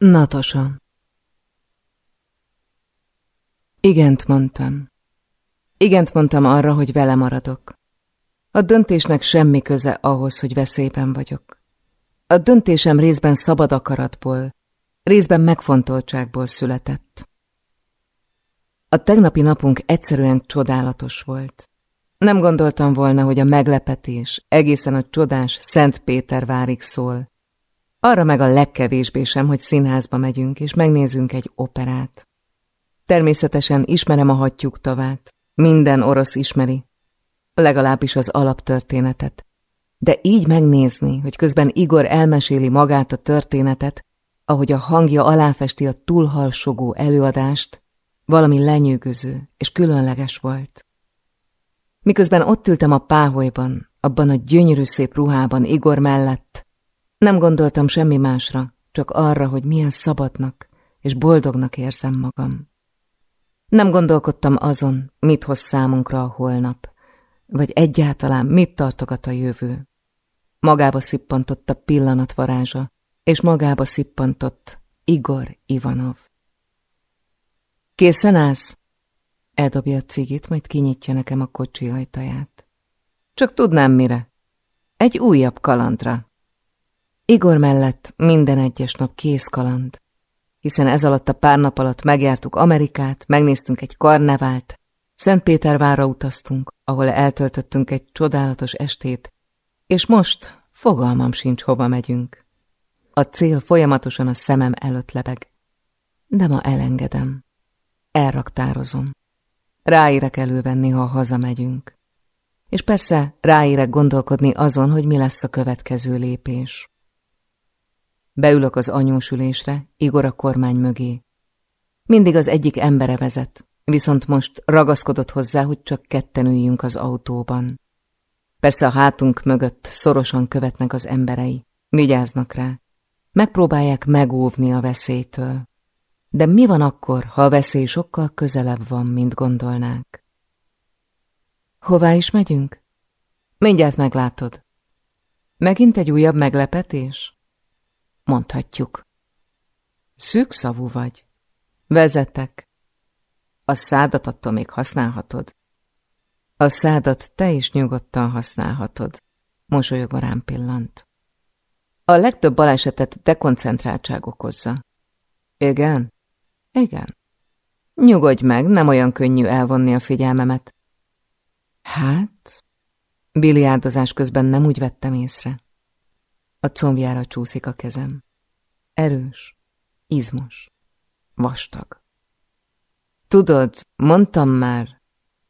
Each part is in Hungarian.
Natasa Igent mondtam. Igent mondtam arra, hogy vele maradok. A döntésnek semmi köze ahhoz, hogy veszélyben vagyok. A döntésem részben szabad akaratból, részben megfontoltságból született. A tegnapi napunk egyszerűen csodálatos volt. Nem gondoltam volna, hogy a meglepetés egészen a csodás Szent Pétervárig szól. Arra meg a legkevésbé sem, hogy színházba megyünk, és megnézzünk egy operát. Természetesen ismerem a hattyúk tavát. Minden orosz ismeri. Legalábbis az alaptörténetet. De így megnézni, hogy közben Igor elmeséli magát a történetet, ahogy a hangja aláfesti a túlhalsogó előadást, valami lenyűgöző és különleges volt. Miközben ott ültem a páholyban, abban a gyönyörű szép ruhában Igor mellett, nem gondoltam semmi másra, csak arra, hogy milyen szabadnak és boldognak érzem magam. Nem gondolkodtam azon, mit hoz számunkra a holnap, vagy egyáltalán mit tartogat a jövő. Magába szippantott a pillanat varázsa, és magába szippantott Igor Ivanov. Készen állsz? Eldobja a cigit, majd kinyitja nekem a kocsi ajtaját. Csak tudnám mire. Egy újabb kalandra. Igor mellett minden egyes nap kész kaland, hiszen ez alatt a pár nap alatt megjártuk Amerikát, megnéztünk egy karnevált, Szentpétervárra utaztunk, ahol eltöltöttünk egy csodálatos estét, és most fogalmam sincs, hova megyünk. A cél folyamatosan a szemem előtt lebeg, de ma elengedem, elraktározom. Ráérek elővenni, ha hazamegyünk. És persze ráérek gondolkodni azon, hogy mi lesz a következő lépés. Beülök az anyósülésre, Igor a kormány mögé. Mindig az egyik embere vezet, viszont most ragaszkodott hozzá, hogy csak ketten üljünk az autóban. Persze a hátunk mögött szorosan követnek az emberei, vigyáznak rá. Megpróbálják megóvni a veszélytől. De mi van akkor, ha a veszély sokkal közelebb van, mint gondolnánk? Hová is megyünk? Mindjárt meglátod. Megint egy újabb meglepetés? Mondhatjuk. Szűkszavú vagy. Vezetek. A szádat attól még használhatod. A szádat te is nyugodtan használhatod. Mosolyogva rám pillant. A legtöbb balesetet dekoncentráltság okozza. Igen? Igen. Nyugodj meg, nem olyan könnyű elvonni a figyelmemet. Hát, biliárdozás közben nem úgy vettem észre. A combjára csúszik a kezem. Erős, izmos, vastag. Tudod, mondtam már,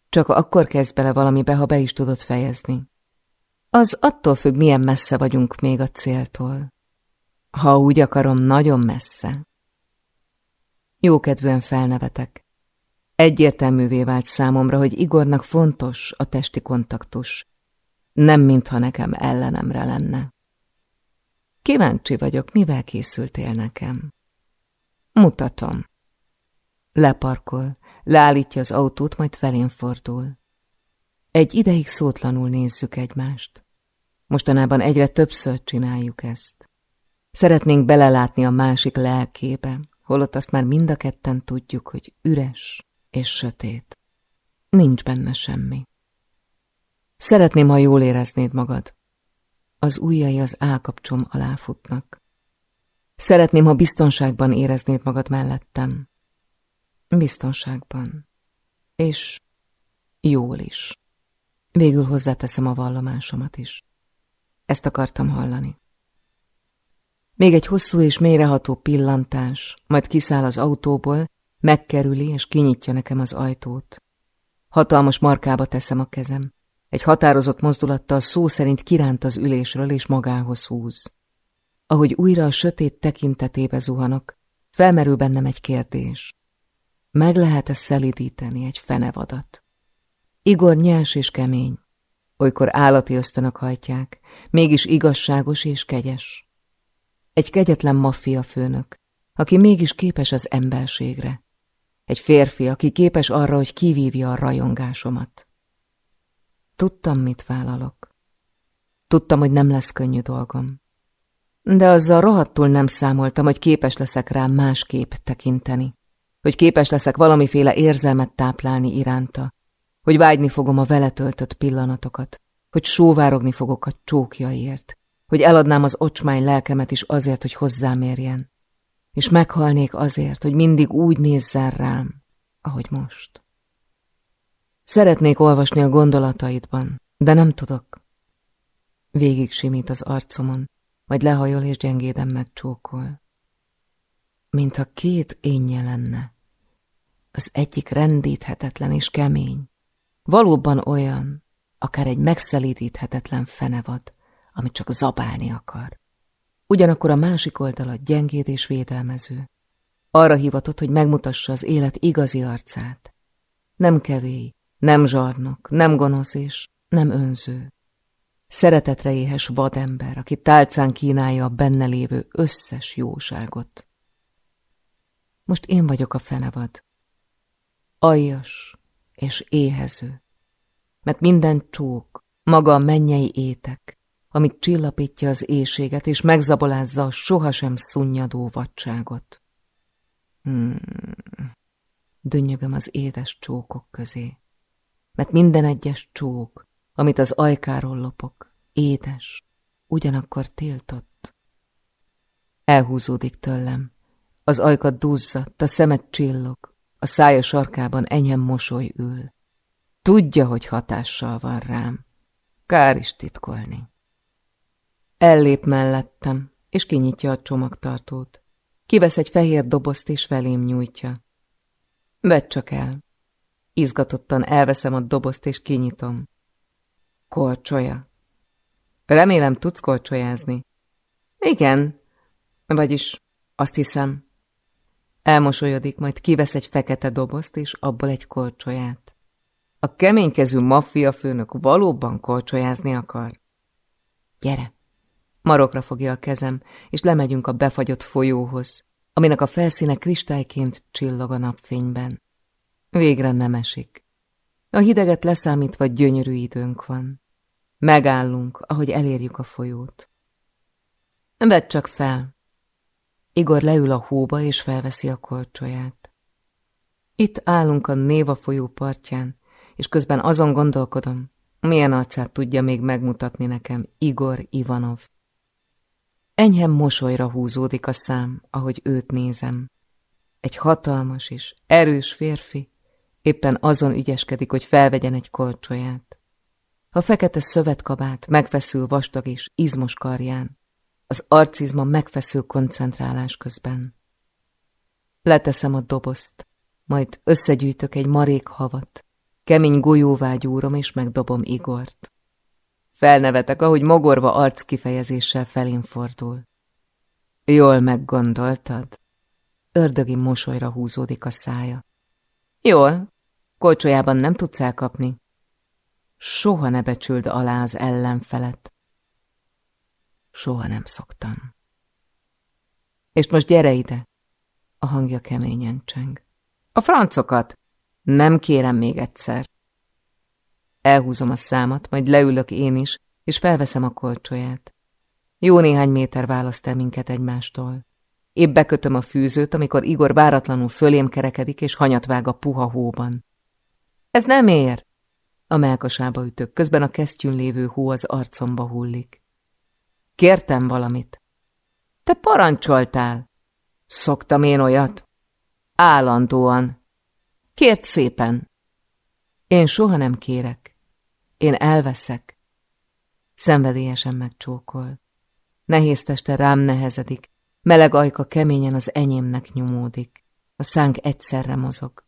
csak akkor kezd bele valamibe, ha be is tudod fejezni. Az attól függ, milyen messze vagyunk még a céltól. Ha úgy akarom, nagyon messze. Jókedvűen felnevetek. Egyértelművé vált számomra, hogy Igornak fontos a testi kontaktus. Nem mintha nekem ellenemre lenne. Kíváncsi vagyok, mivel készültél nekem. Mutatom. Leparkol, leállítja az autót, majd felén fordul. Egy ideig szótlanul nézzük egymást. Mostanában egyre többször csináljuk ezt. Szeretnénk belelátni a másik lelkébe, holott azt már mind a ketten tudjuk, hogy üres és sötét. Nincs benne semmi. Szeretném, ha jól éreznéd magad. Az ujjai az állkapcsom alá futnak. Szeretném, ha biztonságban éreznéd magad mellettem. Biztonságban. És jól is. Végül hozzáteszem a vallomásomat is. Ezt akartam hallani. Még egy hosszú és mélyreható pillantás, majd kiszáll az autóból, megkerüli és kinyitja nekem az ajtót. Hatalmas markába teszem a kezem. Egy határozott mozdulattal szó szerint kiránt az ülésről és magához húz. Ahogy újra a sötét tekintetébe zuhanok, felmerül bennem egy kérdés. Meg lehet-e szelidíteni egy fenevadat? Igor nyers és kemény, olykor állati ösztönök hajtják, mégis igazságos és kegyes. Egy kegyetlen maffia főnök, aki mégis képes az emberségre. Egy férfi, aki képes arra, hogy kivívja a rajongásomat. Tudtam, mit vállalok. Tudtam, hogy nem lesz könnyű dolgom. de azzal rohadtul nem számoltam, hogy képes leszek rá másképp tekinteni, hogy képes leszek valamiféle érzelmet táplálni iránta, hogy vágyni fogom a vele töltött pillanatokat, hogy sóvárogni fogok a csókjaiért, hogy eladnám az ocsmány lelkemet is azért, hogy hozzám érjen, és meghalnék azért, hogy mindig úgy nézzen rám, ahogy most. Szeretnék olvasni a gondolataidban, de nem tudok. Végig simít az arcomon, majd lehajol és gyengéden megcsókol. Mintha két énje lenne. Az egyik rendíthetetlen és kemény. Valóban olyan, akár egy megszelítíthetetlen fenevad, amit csak zabálni akar. Ugyanakkor a másik oldala gyengéd és védelmező. Arra hivatott, hogy megmutassa az élet igazi arcát. Nem kevély, nem zsarnok, nem gonosz és nem önző. Szeretetre éhes vadember, aki tálcán kínálja a benne lévő összes jóságot. Most én vagyok a fenevad. Aljas és éhező. Mert minden csók, maga a mennyei étek, amit csillapítja az éjséget, és megzabolázza a sohasem szunnyadó vadságot. Hmm. Dünnyögöm az édes csókok közé. Mert minden egyes csók, amit az ajkáról lopok, édes, ugyanakkor tiltott. Elhúzódik tőlem, az ajkat duzzadt, a szemet csillog, a szája sarkában enyhem mosoly ül. Tudja, hogy hatással van rám. Kár is titkolni. Ellép mellettem, és kinyitja a csomagtartót. Kivesz egy fehér dobozt, és felém nyújtja. Vedd csak el. Izgatottan elveszem a dobozt, és kinyitom. Korcsolya. Remélem tudsz korcsolyázni. Igen, vagyis azt hiszem. Elmosolyodik, majd kivesz egy fekete dobozt, és abból egy korcsolyát. A keménykezű maffia főnök valóban korcsolyázni akar. Gyere! Marokra fogja a kezem, és lemegyünk a befagyott folyóhoz, aminek a felszíne kristályként csillog a napfényben. Végre nem esik. A hideget leszámítva gyönyörű időnk van. Megállunk, ahogy elérjük a folyót. Vedd csak fel. Igor leül a hóba, és felveszi a korcsolyát. Itt állunk a Néva folyó partján, és közben azon gondolkodom, milyen arcát tudja még megmutatni nekem Igor Ivanov. Enyhem mosolyra húzódik a szám, ahogy őt nézem. Egy hatalmas és erős férfi éppen azon ügyeskedik, hogy felvegyen egy korcsolyát. A fekete szövetkabát megfeszül vastag és izmos karján, az arcizma megfeszül koncentrálás közben. Leteszem a dobozt, majd összegyűjtök egy marék havat, kemény golyóvá gyúrom és megdobom Igort. Felnevetek, ahogy mogorva arc kifejezéssel felén fordul. Jól meggondoltad? Ördögi mosolyra húzódik a szája. Jól, kolcsolyában nem tudsz elkapni. Soha ne becsüld alá az ellenfelet. Soha nem szoktam. És most gyere ide! A hangja keményen cseng. A francokat! Nem kérem még egyszer. Elhúzom a számat, majd leülök én is, és felveszem a kolcsolyát. Jó néhány méter választ el minket egymástól. Épp bekötöm a fűzőt, amikor Igor váratlanul fölém kerekedik, és hanyat vág a puha hóban. Ez nem ér! A melkasába ütök, közben a kesztyűn lévő hó az arcomba hullik. Kértem valamit. Te parancsoltál. Szoktam én olyat? Állandóan. Kért szépen. Én soha nem kérek. Én elveszek. Szenvedélyesen megcsókol. Nehéz teste rám nehezedik, meleg ajka keményen az enyémnek nyomódik. A szánk egyszerre mozog.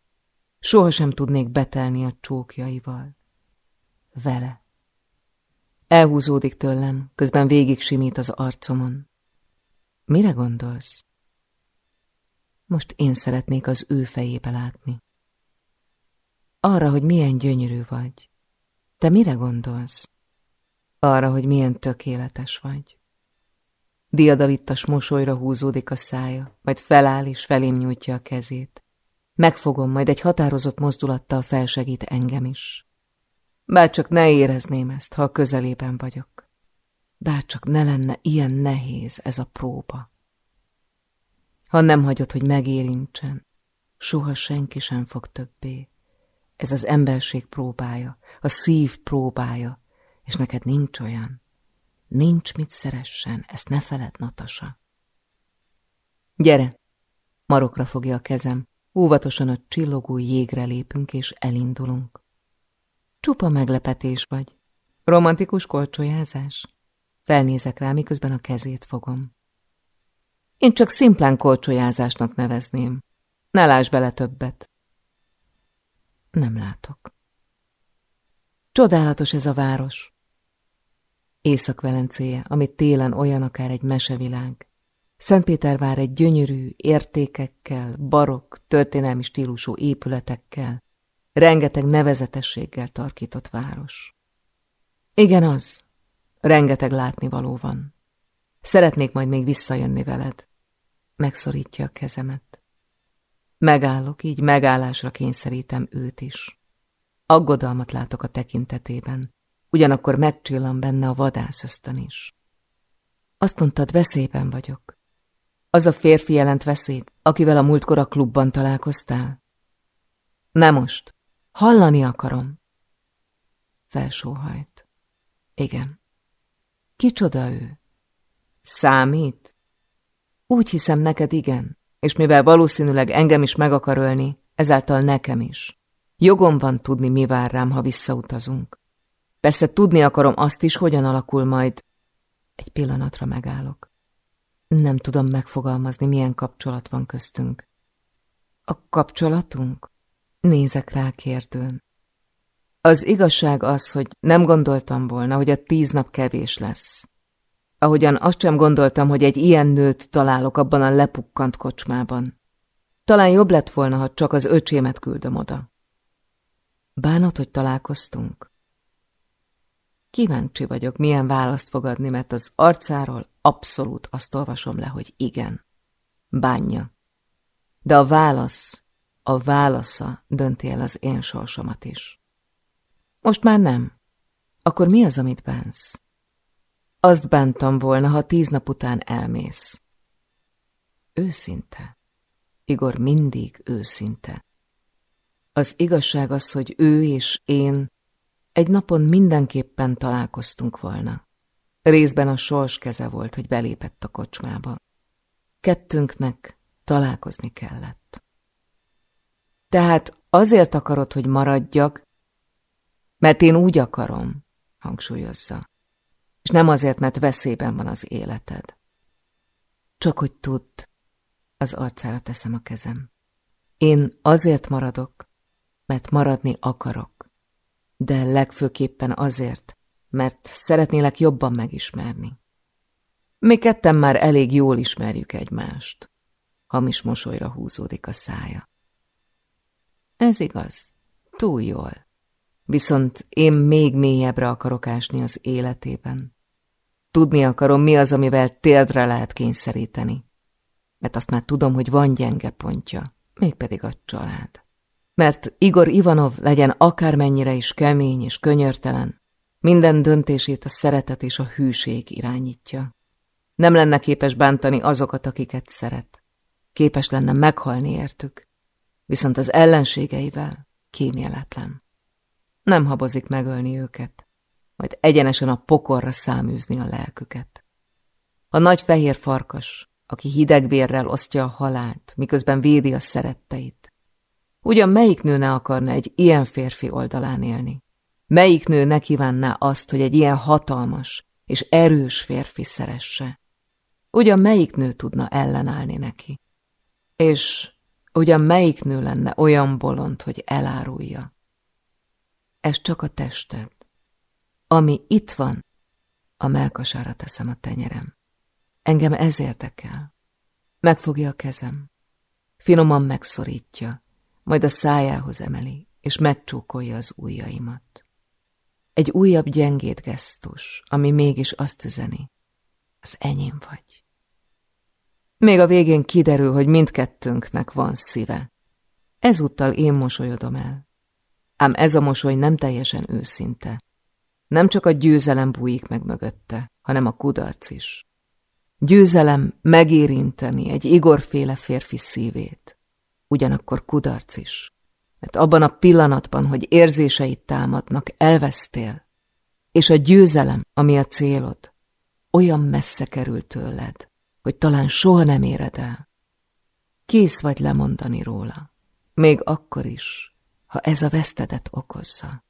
Sohasem tudnék betelni a csókjaival. Vele. Elhúzódik tőlem, közben végig simít az arcomon. Mire gondolsz? Most én szeretnék az ő fejébe látni. Arra, hogy milyen gyönyörű vagy. Te mire gondolsz? Arra, hogy milyen tökéletes vagy. Diadalittas mosolyra húzódik a szája, majd feláll és felém nyújtja a kezét. Megfogom, majd egy határozott mozdulattal felsegít engem is. Bár csak ne érezném ezt, ha közelében vagyok. Bárcsak ne lenne ilyen nehéz ez a próba. Ha nem hagyod, hogy megérintsen, soha senki sem fog többé. Ez az emberség próbája, a szív próbája, és neked nincs olyan. Nincs mit szeressen, ezt ne feled, Natasa. Gyere! Marokra fogja a kezem, óvatosan a csillogó jégre lépünk, és elindulunk. Csupa meglepetés vagy. Romantikus kolcsolyázás? Felnézek rá, miközben a kezét fogom. Én csak szimplán kolcsolyázásnak nevezném. Ne láss bele többet. Nem látok. Csodálatos ez a város. Észak-Velencéje, amit télen olyan akár egy mesevilág. Szentpétervár egy gyönyörű, értékekkel, barokk, történelmi stílusú épületekkel, rengeteg nevezetességgel tarkított város. Igen, az. Rengeteg látnivaló van. Szeretnék majd még visszajönni veled. Megszorítja a kezemet. Megállok, így megállásra kényszerítem őt is. Aggodalmat látok a tekintetében, ugyanakkor megcsillan benne a vadász is. Azt mondtad, veszélyben vagyok. Az a férfi jelent veszélyt, akivel a múltkor a klubban találkoztál? Nem most. Hallani akarom. Felsóhajt. Igen. Kicsoda ő? Számít? Úgy hiszem neked igen, és mivel valószínűleg engem is meg akar ölni, ezáltal nekem is. Jogom van tudni, mi vár rám, ha visszautazunk. Persze tudni akarom azt is, hogyan alakul majd. Egy pillanatra megállok. Nem tudom megfogalmazni, milyen kapcsolat van köztünk. A kapcsolatunk? Nézek rá kérdőn. Az igazság az, hogy nem gondoltam volna, hogy a tíz nap kevés lesz. Ahogyan azt sem gondoltam, hogy egy ilyen nőt találok abban a lepukkant kocsmában. Talán jobb lett volna, ha csak az öcsémet küldöm oda. Bánat, hogy találkoztunk? Kíváncsi vagyok, milyen választ fogadni, mert az arcáról abszolút azt olvasom le, hogy igen. Bánja. De a válasz, a válasza dönti el az én sorsomat is. Most már nem. Akkor mi az, amit bánsz? Azt bántam volna, ha tíz nap után elmész. Őszinte. Igor mindig őszinte. Az igazság az, hogy ő és én egy napon mindenképpen találkoztunk volna. Részben a sors keze volt, hogy belépett a kocsmába. Kettőnknek találkozni kellett. Tehát azért akarod, hogy maradjak, mert én úgy akarom, hangsúlyozza. És nem azért, mert veszélyben van az életed. Csak hogy tudd, az arcára teszem a kezem. Én azért maradok, mert maradni akarok, de legfőképpen azért, mert szeretnélek jobban megismerni. Mi ketten már elég jól ismerjük egymást. Hamis mosolyra húzódik a szája. Ez igaz, túl jól. Viszont én még mélyebbre akarok ásni az életében. Tudni akarom, mi az, amivel térdre lehet kényszeríteni. Mert azt már tudom, hogy van gyenge pontja, mégpedig a család. Mert Igor Ivanov legyen akármennyire is kemény és könyörtelen, minden döntését a szeretet és a hűség irányítja. Nem lenne képes bántani azokat, akiket szeret. Képes lenne meghalni értük, viszont az ellenségeivel kíméletlen. Nem habozik megölni őket, majd egyenesen a pokorra száműzni a lelküket. A nagy fehér farkas, aki hidegvérrel osztja a halált, miközben védi a szeretteit. Ugyan melyik nő ne akarna egy ilyen férfi oldalán élni? Melyik nő ne kívánná azt, hogy egy ilyen hatalmas és erős férfi szeresse? Ugyan melyik nő tudna ellenállni neki? És ugyan melyik nő lenne olyan bolond, hogy elárulja? Ez csak a tested. Ami itt van, a melkasára teszem a tenyerem. Engem ez érdekel. Megfogja a kezem. Finoman megszorítja, majd a szájához emeli, és megcsókolja az ujjaimat. Egy újabb gyengét gesztus, ami mégis azt üzeni. Az enyém vagy. Még a végén kiderül, hogy mindkettőnknek van szíve. Ezúttal én mosolyodom el. Ám ez a mosoly nem teljesen őszinte. Nem csak a győzelem bújik meg mögötte, hanem a kudarc is. Győzelem megérinteni egy Igorféle férfi szívét, ugyanakkor kudarc is, mert abban a pillanatban, hogy érzéseit támadnak, elvesztél, és a győzelem, ami a célod, olyan messze kerül tőled, hogy talán soha nem éred el. Kész vagy lemondani róla, még akkor is, ha ez a vesztedet okozza.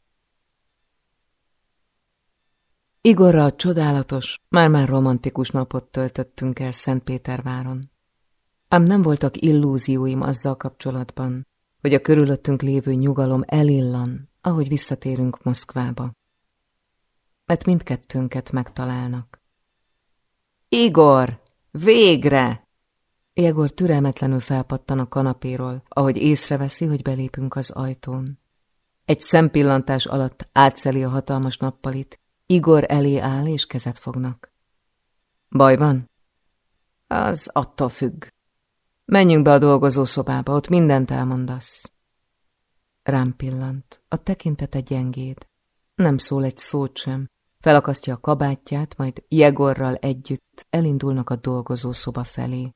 Igorral csodálatos, már-már romantikus napot töltöttünk el Szentpéterváron. Ám nem voltak illúzióim azzal kapcsolatban, hogy a körülöttünk lévő nyugalom elillan, ahogy visszatérünk Moszkvába. Mert mindkettőnket megtalálnak. Igor! Végre! Jegor türelmetlenül felpattan a kanapéról, ahogy észreveszi, hogy belépünk az ajtón. Egy szempillantás alatt átszeli a hatalmas nappalit, Igor elé áll és kezet fognak. Baj van? Az attól függ. Menjünk be a dolgozószobába, ott mindent elmondasz. Rám pillant, a tekintete gyengéd. Nem szól egy szót sem. Felakasztja a kabátját, majd Jegorral együtt elindulnak a dolgozószoba felé.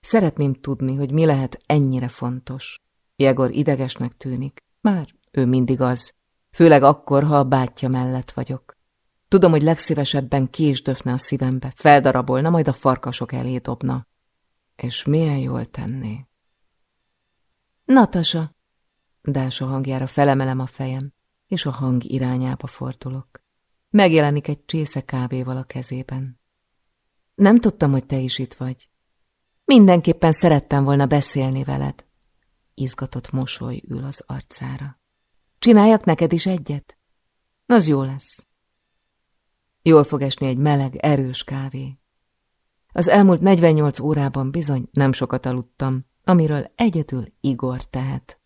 Szeretném tudni, hogy mi lehet ennyire fontos. Jegor idegesnek tűnik. Már ő mindig az. Főleg akkor, ha a bátyja mellett vagyok. Tudom, hogy legszívesebben késdöfne a szívembe, feldarabolna, majd a farkasok elé dobna. És milyen jól tenné. Natasa! Dása hangjára felemelem a fejem, és a hang irányába fordulok. Megjelenik egy csésze kávéval a kezében. Nem tudtam, hogy te is itt vagy. Mindenképpen szerettem volna beszélni veled. Izgatott mosoly ül az arcára. Csináljak neked is egyet? Az jó lesz. Jól fog esni egy meleg, erős kávé. Az elmúlt 48 órában bizony nem sokat aludtam, amiről egyedül Igor tehet.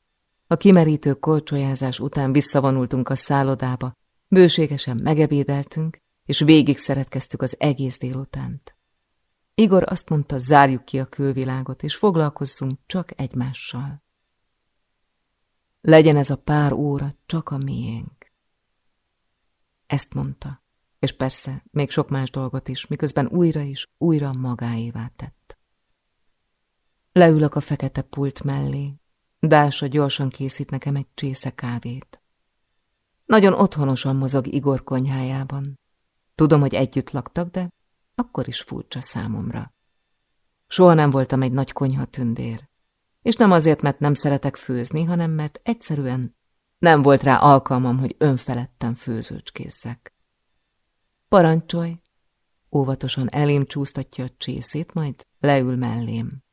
A kimerítő kolcsolyázás után visszavonultunk a szállodába, bőségesen megebédeltünk, és végig szeretkeztük az egész délutánt. Igor azt mondta, zárjuk ki a külvilágot, és foglalkozzunk csak egymással. Legyen ez a pár óra csak a miénk. Ezt mondta és persze még sok más dolgot is, miközben újra és újra magáévá tett. Leülök a fekete pult mellé, Dása gyorsan készít nekem egy csésze kávét. Nagyon otthonosan mozog Igor konyhájában. Tudom, hogy együtt laktak, de akkor is furcsa számomra. Soha nem voltam egy nagy konyha tündér. És nem azért, mert nem szeretek főzni, hanem mert egyszerűen nem volt rá alkalmam, hogy önfeledten főzőcskézzek. Parancsolj! Óvatosan elém csúsztatja a csészét, majd leül mellém.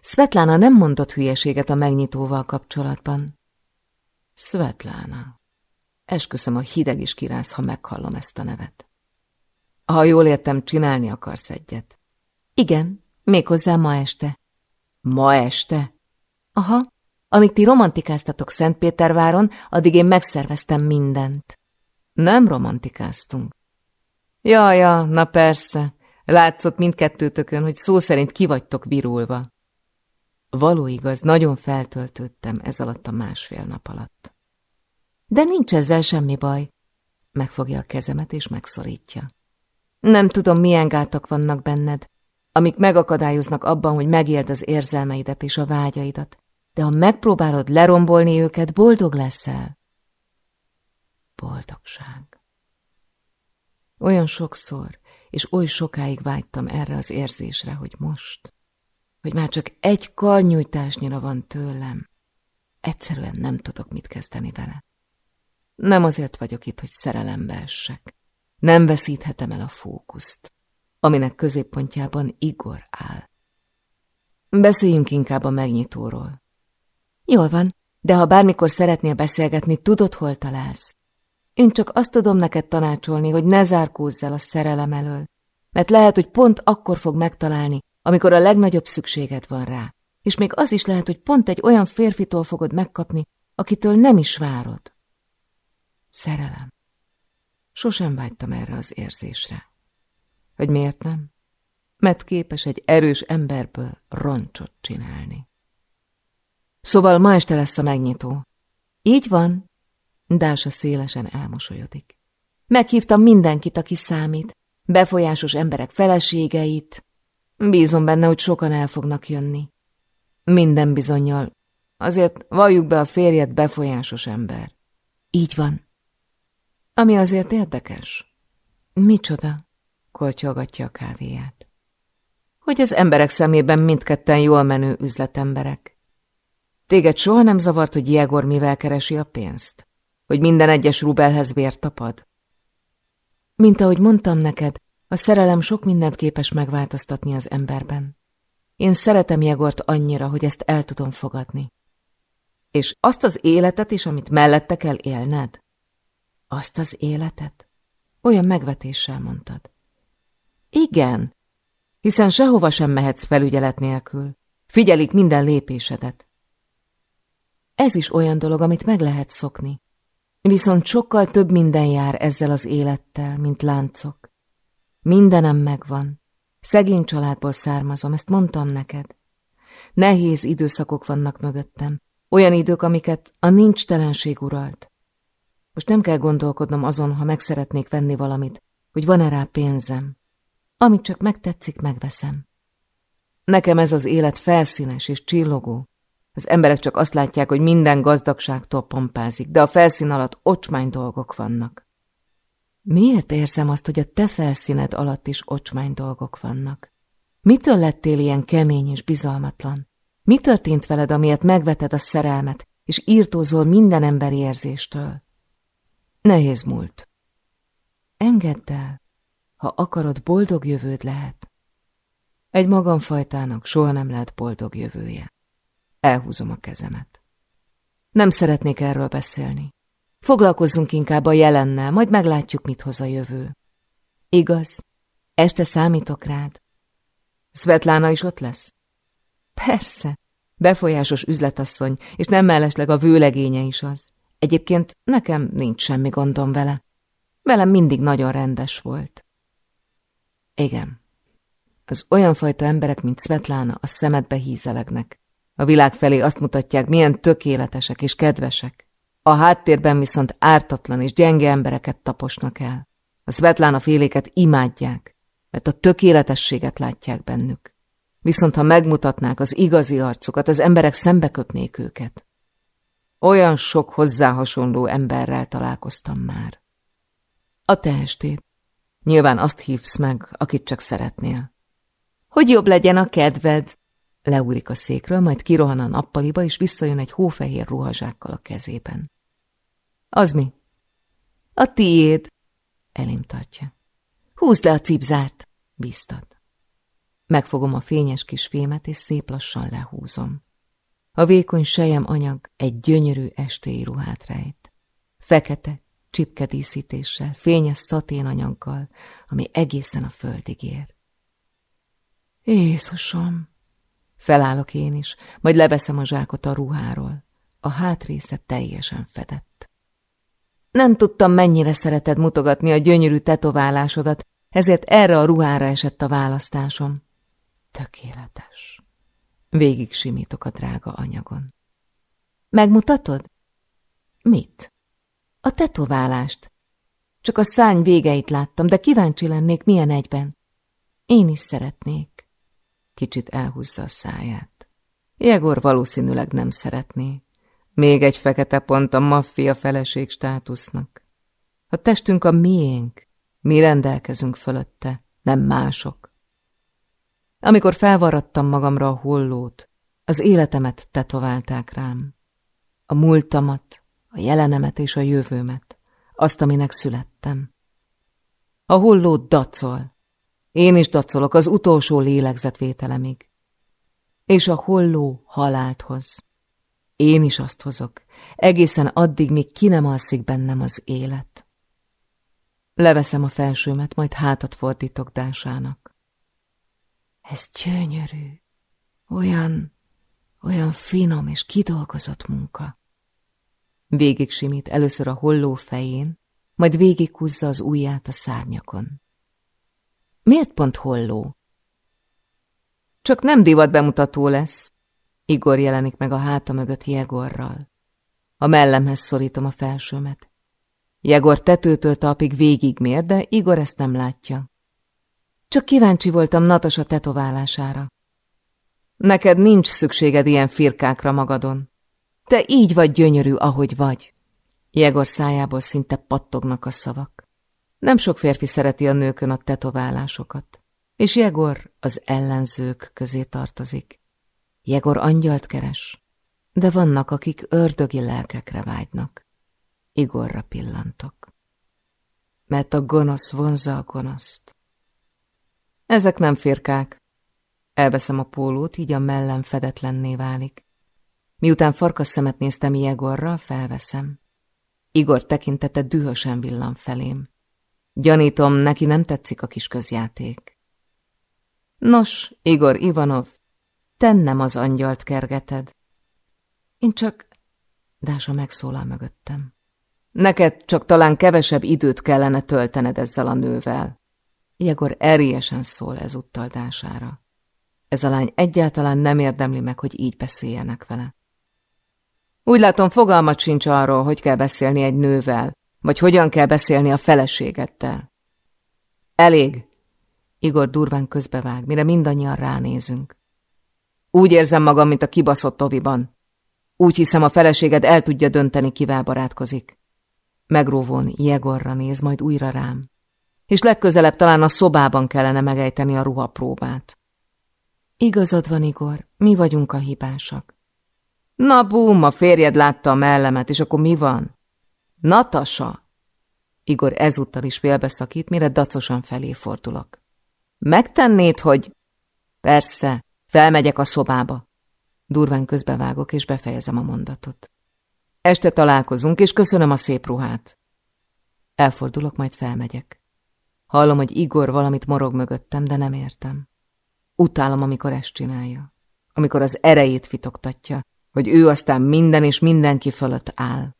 Svetlana nem mondott hülyeséget a megnyitóval kapcsolatban. Svetlana. Esküszöm, a hideg is kirász, ha meghallom ezt a nevet. Ha jól értem, csinálni akarsz egyet. Igen, méghozzá ma este. Ma este? Aha, amíg ti romantikáztatok Szentpéterváron, addig én megszerveztem mindent. Nem romantikáztunk. Ja, ja, na persze. Látszott mindkettőtökön, hogy szó szerint kivagytok virulva. Való igaz, nagyon feltöltöttem ez alatt a másfél nap alatt. De nincs ezzel semmi baj. Megfogja a kezemet és megszorítja. Nem tudom, milyen gátak vannak benned, amik megakadályoznak abban, hogy megéld az érzelmeidet és a vágyaidat, de ha megpróbálod lerombolni őket, boldog leszel. Boldogság. Olyan sokszor, és oly sokáig vágytam erre az érzésre, hogy most, hogy már csak egy karnyújtásnyira van tőlem, egyszerűen nem tudok mit kezdeni vele. Nem azért vagyok itt, hogy szerelembe essek. Nem veszíthetem el a fókuszt, aminek középpontjában Igor áll. Beszéljünk inkább a megnyitóról. Jól van, de ha bármikor szeretnél beszélgetni, tudod, hol találsz. Én csak azt tudom neked tanácsolni, hogy ne zárkózz el a szerelem elől, mert lehet, hogy pont akkor fog megtalálni, amikor a legnagyobb szükséged van rá. És még az is lehet, hogy pont egy olyan férfitól fogod megkapni, akitől nem is várod. Szerelem. Sosem vágytam erre az érzésre. Hogy miért nem? Mert képes egy erős emberből roncsot csinálni. Szóval ma este lesz a megnyitó. Így van, Dása szélesen elmosolyodik. Meghívtam mindenkit, aki számít. befolyásos emberek feleségeit. Bízom benne, hogy sokan el fognak jönni. Minden bizonyal. Azért valljuk be a férjet befolyásos ember. Így van. Ami azért érdekes. Micsoda? Kortyolgatja a kávéját. Hogy az emberek szemében mindketten jól menő üzletemberek. Téged soha nem zavart, hogy Jegor mivel keresi a pénzt? Hogy minden egyes rubelhez vért tapad? Mint ahogy mondtam neked, a szerelem sok mindent képes megváltoztatni az emberben. Én szeretem Jegort annyira, hogy ezt el tudom fogadni. És azt az életet is, amit mellette kell élned? Azt az életet? Olyan megvetéssel mondtad. Igen, hiszen sehova sem mehetsz felügyelet nélkül. Figyelik minden lépésedet. Ez is olyan dolog, amit meg lehet szokni. Viszont sokkal több minden jár ezzel az élettel, mint láncok. Mindenem megvan. Szegény családból származom, ezt mondtam neked. Nehéz időszakok vannak mögöttem, olyan idők, amiket a nincs telenség uralt. Most nem kell gondolkodnom azon, ha meg szeretnék venni valamit, hogy van-e rá pénzem. Amit csak megtetszik, megveszem. Nekem ez az élet felszínes és csillogó. Az emberek csak azt látják, hogy minden gazdagságtól pompázik, de a felszín alatt ocsmány dolgok vannak. Miért érzem azt, hogy a te felszíned alatt is ocsmány dolgok vannak? Mitől lettél ilyen kemény és bizalmatlan? Mi történt veled, amiért megveted a szerelmet, és írtózol minden emberi érzéstől? Nehéz múlt. Engedd el, ha akarod, boldog jövőd lehet. Egy magamfajtának soha nem lehet boldog jövője. Elhúzom a kezemet. Nem szeretnék erről beszélni. Foglalkozzunk inkább a jelennel, majd meglátjuk, mit hoz a jövő. Igaz? Este számítok rád. Svetlana is ott lesz? Persze. Befolyásos üzletasszony, és nem mellesleg a vőlegénye is az. Egyébként nekem nincs semmi gondom vele. Velem mindig nagyon rendes volt. Igen. Az olyan fajta emberek, mint Svetlana, a szemedbe hízelegnek. A világ felé azt mutatják, milyen tökéletesek és kedvesek. A háttérben viszont ártatlan és gyenge embereket taposnak el. A Svetlana féléket imádják, mert a tökéletességet látják bennük. Viszont ha megmutatnák az igazi arcukat, az emberek szembeköpnék őket. Olyan sok hozzá hasonló emberrel találkoztam már. A te estét. Nyilván azt hívsz meg, akit csak szeretnél. Hogy jobb legyen a kedved, Leúrik a székről, majd kirohan a nappaliba, és visszajön egy hófehér ruhazsákkal a kezében. Az mi? A tiéd, elém tartja. Húzd le a cipzárt, bíztat. Megfogom a fényes kis fémet, és szép lassan lehúzom. A vékony sejem anyag egy gyönyörű estéi ruhát rejt. Fekete, csipkedíszítéssel, fényes szaténanyaggal, ami egészen a földig ér. Jézusom! Felállok én is, majd leveszem a zsákot a ruháról. A hátrésze teljesen fedett. Nem tudtam, mennyire szereted mutogatni a gyönyörű tetoválásodat, ezért erre a ruhára esett a választásom. Tökéletes. Végig simítok a drága anyagon. Megmutatod? Mit? A tetoválást. Csak a szány végeit láttam, de kíváncsi lennék, milyen egyben. Én is szeretnék. Kicsit elhúzza a száját. Jegor valószínűleg nem szeretné. Még egy fekete pont a maffia feleség státusznak. A testünk a miénk, mi rendelkezünk fölötte, nem mások. Amikor felvaradtam magamra a hollót, az életemet tetoválták rám. A múltamat, a jelenemet és a jövőmet, azt, aminek születtem. A holló dacol, én is dacolok az utolsó lélegzetvételemig. És a holló halált hoz. Én is azt hozok, egészen addig, míg ki nem alszik bennem az élet. Leveszem a felsőmet, majd hátat fordítok Dásának. Ez gyönyörű, olyan, olyan finom és kidolgozott munka. Végig simít először a holló fején, majd végighúzza az ujját a szárnyakon. Miért pont holló? Csak nem divat bemutató lesz. Igor jelenik meg a háta mögött Jegorral. A mellemhez szorítom a felsőmet. Jegor tetőtől talpig végigmér, de Igor ezt nem látja. Csak kíváncsi voltam Natasa tetoválására. Neked nincs szükséged ilyen firkákra magadon. Te így vagy gyönyörű, ahogy vagy. Jegor szájából szinte pattognak a szavak. Nem sok férfi szereti a nőkön a tetoválásokat, és Jegor az ellenzők közé tartozik. Jegor angyalt keres, de vannak, akik ördögi lelkekre vágynak. Igorra pillantok. Mert a gonosz vonza a gonoszt. Ezek nem firkák. Elveszem a pólót, így a mellem fedetlenné válik. Miután farkas szemet néztem Jegorra, felveszem. Igor tekintete dühösen villan felém. Gyanítom, neki nem tetszik a kis közjáték. Nos, Igor Ivanov, te nem az angyalt kergeted. Én csak... Dása megszólal mögöttem. Neked csak talán kevesebb időt kellene töltened ezzel a nővel. Jegor erélyesen szól ezúttal Dására. Ez a lány egyáltalán nem érdemli meg, hogy így beszéljenek vele. Úgy látom, fogalmat sincs arról, hogy kell beszélni egy nővel, vagy hogyan kell beszélni a feleségeddel. Elég. Igor durván közbevág, mire mindannyian ránézünk. Úgy érzem magam, mint a kibaszott toviban. Úgy hiszem, a feleséged el tudja dönteni, kivel barátkozik. Megróvón Jegorra néz, majd újra rám. És legközelebb talán a szobában kellene megejteni a ruhapróbát. Igazad van, Igor, mi vagyunk a hibásak. Na bum, a férjed látta a mellemet, és akkor mi van? Natasa! Igor ezúttal is félbeszakít, mire dacosan felé fordulok. Megtennéd, hogy... Persze, felmegyek a szobába. Durván közbevágok, és befejezem a mondatot. Este találkozunk, és köszönöm a szép ruhát. Elfordulok, majd felmegyek. Hallom, hogy Igor valamit morog mögöttem, de nem értem. Utálom, amikor ezt csinálja. Amikor az erejét fitoktatja, hogy ő aztán minden és mindenki fölött áll.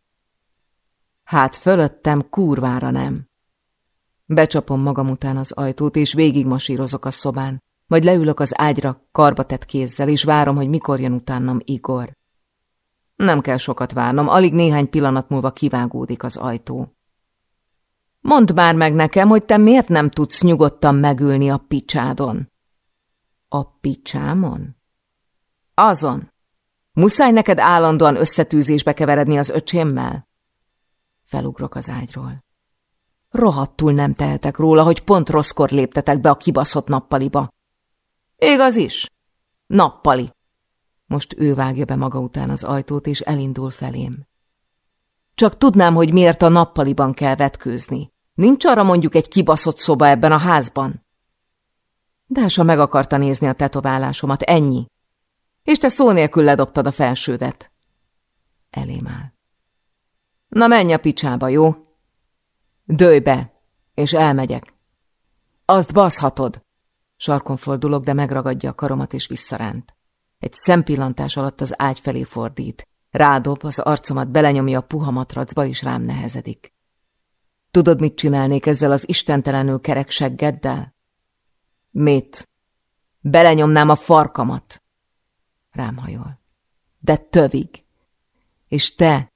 Hát fölöttem kurvára nem. Becsapom magam után az ajtót, és végigmasírozok a szobán, majd leülök az ágyra karbatett kézzel, és várom, hogy mikor jön utánam Igor. Nem kell sokat várnom, alig néhány pillanat múlva kivágódik az ajtó. Mondd már meg nekem, hogy te miért nem tudsz nyugodtan megülni a picsádon? A picsámon? Azon. Muszáj neked állandóan összetűzésbe keveredni az öcsémmel? Felugrok az ágyról. Rohadtul nem tehetek róla, hogy pont rosszkor léptetek be a kibaszott nappaliba. Igaz is? Nappali. Most ő vágja be maga után az ajtót, és elindul felém. Csak tudnám, hogy miért a nappaliban kell vetkőzni. Nincs arra mondjuk egy kibaszott szoba ebben a házban? Dása meg akarta nézni a tetoválásomat, ennyi. És te szó nélkül ledobtad a felsődet. Elém áll. Na menj a picsába, jó? Dőj be, és elmegyek. Azt baszhatod. Sarkon fordulok, de megragadja a karomat és visszaránt. Egy szempillantás alatt az ágy felé fordít. Rádob, az arcomat belenyomja a puha matracba, és rám nehezedik. Tudod, mit csinálnék ezzel az istentelenül kerek seggeddel? Mit? Belenyomnám a farkamat. Rám hajol. De tövig. És te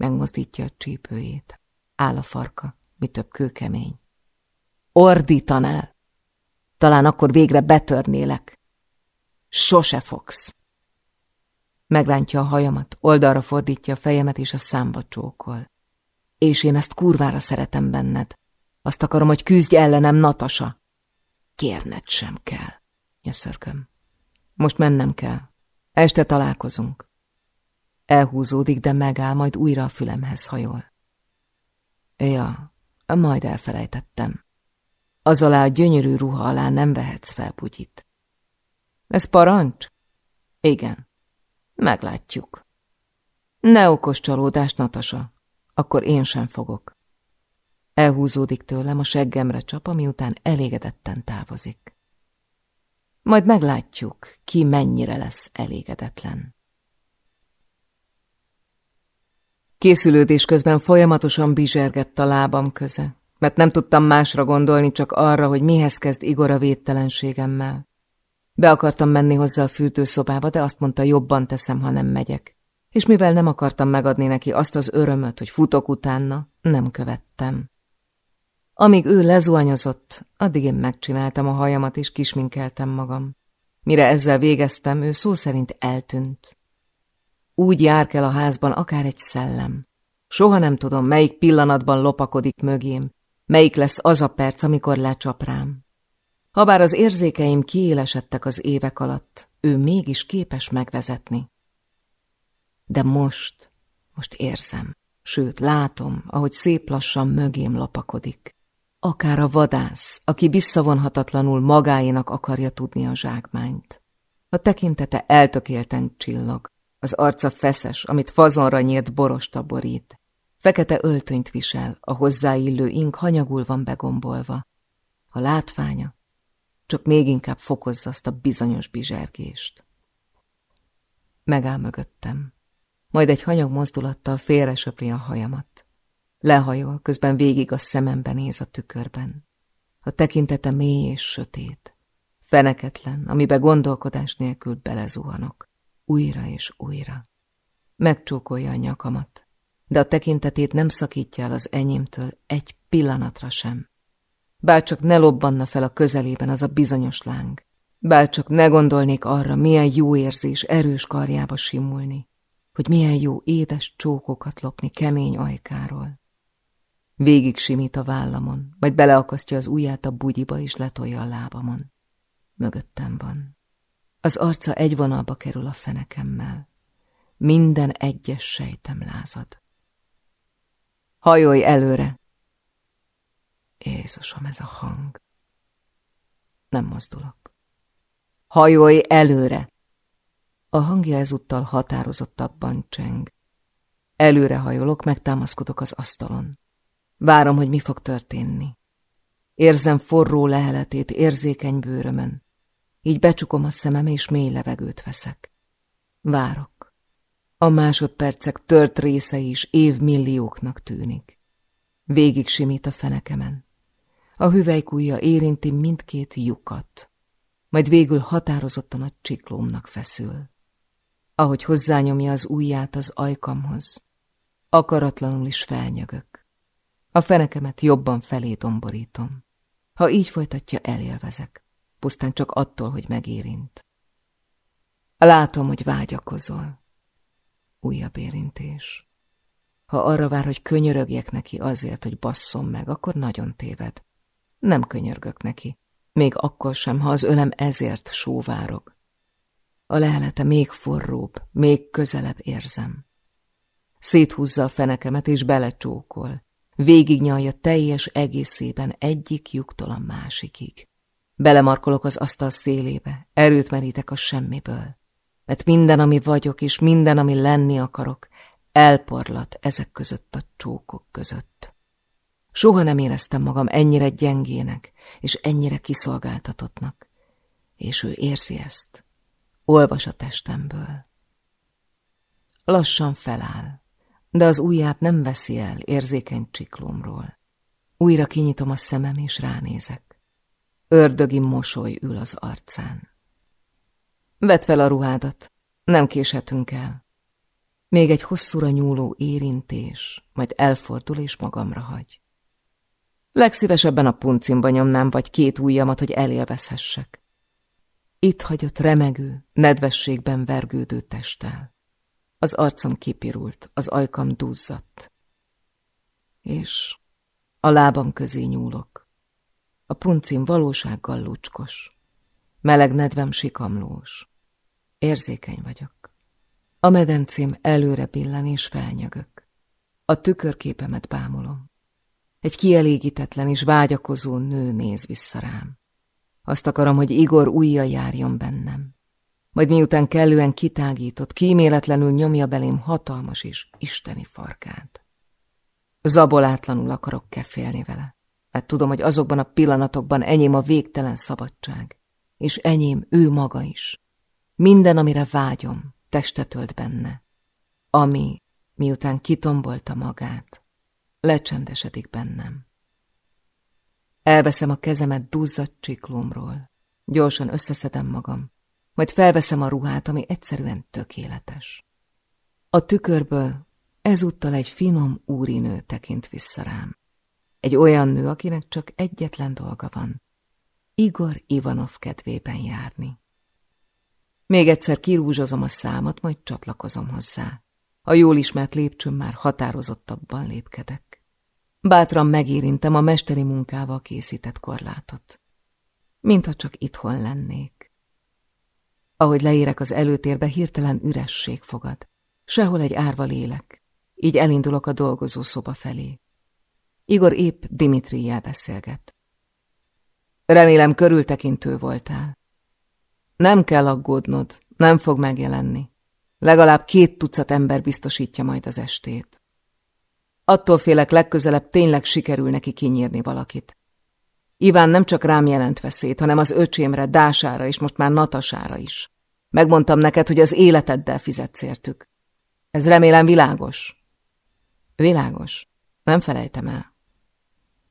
Megmozdítja a csípőjét. Áll a farka, mi több kőkemény. Ordítanál! Talán akkor végre betörnélek. Sose fogsz. Megrántja a hajamat, oldalra fordítja a fejemet, és a számba csókol. És én ezt kurvára szeretem benned. Azt akarom, hogy küzdj ellenem, Natasa. Kérned sem kell, nyöszörköm. Most mennem kell. Este találkozunk. Elhúzódik, de megáll, majd újra a fülemhez hajol. Ja, majd elfelejtettem. Az alá a gyönyörű ruha alá nem vehetsz fel bugyit. Ez parancs? Igen. Meglátjuk. Ne okos csalódást, Natasa. Akkor én sem fogok. Elhúzódik tőlem, a seggemre csap, miután elégedetten távozik. Majd meglátjuk, ki mennyire lesz elégedetlen. Készülődés közben folyamatosan bizsergett a lábam köze, mert nem tudtam másra gondolni, csak arra, hogy mihez kezd Igor a védtelenségemmel. Be akartam menni hozzá a fürdőszobába, de azt mondta, jobban teszem, ha nem megyek. És mivel nem akartam megadni neki azt az örömöt, hogy futok utána, nem követtem. Amíg ő lezuhanyozott, addig én megcsináltam a hajamat és kisminkeltem magam. Mire ezzel végeztem, ő szó szerint eltűnt. Úgy jár kell a házban akár egy szellem. Soha nem tudom, melyik pillanatban lopakodik mögém, melyik lesz az a perc, amikor lecsap rám. Habár az érzékeim kiélesedtek az évek alatt, ő mégis képes megvezetni. De most, most érzem, sőt látom, ahogy szép lassan mögém lopakodik. Akár a vadász, aki visszavonhatatlanul magáénak akarja tudni a zsákmányt. A tekintete eltökélten csillog, az arca feszes, amit fazonra nyírt borosta borít. Fekete öltönyt visel, a hozzáillő ink hanyagul van begombolva. A látványa csak még inkább fokozza azt a bizonyos bizsergést. Megáll mögöttem, majd egy hanyag mozdulattal félre söpri a hajamat. Lehajol, közben végig a szememben néz a tükörben. A tekintete mély és sötét. Feneketlen, amibe gondolkodás nélkül belezuhanok. Újra és újra. Megcsókolja a nyakamat, de a tekintetét nem szakítja el az enyémtől egy pillanatra sem. Bárcsak ne lobbanna fel a közelében az a bizonyos láng. Bárcsak ne gondolnék arra, milyen jó érzés erős karjába simulni, hogy milyen jó édes csókokat lopni kemény ajkáról. Végig simít a vállamon, majd beleakasztja az ujját a bugyiba és letolja a lábamon. Mögöttem van. Az arca egy vonalba kerül a fenekemmel. Minden egyes sejtem lázad. Hajolj előre! Jézusom, ez a hang. Nem mozdulok. Hajolj előre! A hangja ezúttal határozottabban cseng. Előre hajolok, megtámaszkodok az asztalon. Várom, hogy mi fog történni. Érzem forró leheletét érzékeny bőrömön. Így becsukom a szemem, és mély levegőt veszek. Várok. A másodpercek tört része is évmillióknak tűnik. Végig simít a fenekemen. A hüvelykújja érinti mindkét lyukat, majd végül határozottan a csiklómnak feszül. Ahogy hozzányomja az ujját az ajkamhoz, akaratlanul is felnyögök. A fenekemet jobban felé domborítom. Ha így folytatja, elélvezek, pusztán csak attól, hogy megérint. Látom, hogy vágyakozol. Újabb érintés. Ha arra vár, hogy könyörögjek neki azért, hogy basszom meg, akkor nagyon téved. Nem könyörgök neki, még akkor sem, ha az ölem ezért sóvárog. A lehelete még forróbb, még közelebb érzem. Széthúzza a fenekemet és belecsókol. Végignyalja teljes egészében egyik lyuktól a másikig. Belemarkolok az asztal szélébe, erőt merítek a semmiből. Mert minden, ami vagyok, és minden, ami lenni akarok, elporlat ezek között a csókok között. Soha nem éreztem magam ennyire gyengének, és ennyire kiszolgáltatottnak. És ő érzi ezt. Olvas a testemből. Lassan feláll, de az ujját nem veszi el érzékeny csiklómról. Újra kinyitom a szemem, és ránézek. Ördögi mosoly ül az arcán. Vedd fel a ruhádat, nem késhetünk el. Még egy hosszúra nyúló érintés, majd elfordul és magamra hagy. Legszívesebben a puncimba nyomnám, vagy két ujjamat, hogy elélvezhessek. Itt hagyott remegő, nedvességben vergődő testtel. Az arcom kipirult, az ajkam duzzadt. És a lábam közé nyúlok. A puncim valósággal lucskos. Meleg nedvem sikamlós. Érzékeny vagyok. A medencém előre billen és felnyögök. A tükörképemet bámulom. Egy kielégítetlen és vágyakozó nő néz vissza rám. Azt akarom, hogy Igor újja járjon bennem. Majd miután kellően kitágított, kíméletlenül nyomja belém hatalmas és isteni farkát. Zabolátlanul akarok kefélni vele, mert tudom, hogy azokban a pillanatokban enyém a végtelen szabadság, és enyém ő maga is. Minden, amire vágyom, testet ölt benne, ami, miután kitombolta magát, lecsendesedik bennem. Elveszem a kezemet duzzadt csiklómról, gyorsan összeszedem magam, majd felveszem a ruhát, ami egyszerűen tökéletes. A tükörből ezúttal egy finom úrinő tekint vissza rám. Egy olyan nő, akinek csak egyetlen dolga van. Igor Ivanov kedvében járni. Még egyszer kirúzsozom a számot, majd csatlakozom hozzá. A jól ismert lépcsőn már határozottabban lépkedek. Bátran megérintem a mesteri munkával készített korlátot. Mintha csak itthon lennék. Ahogy leérek az előtérbe, hirtelen üresség fogad. Sehol egy árva lélek. Így elindulok a dolgozó szoba felé. Igor épp Dimitrivel beszélget. Remélem körültekintő voltál. Nem kell aggódnod, nem fog megjelenni. Legalább két tucat ember biztosítja majd az estét. Attól félek legközelebb tényleg sikerül neki kinyírni valakit. Iván nem csak rám jelent veszélyt, hanem az öcsémre, Dására és most már Natasára is. Megmondtam neked, hogy az életeddel fizetsz értük. Ez remélem világos. Világos. Nem felejtem el.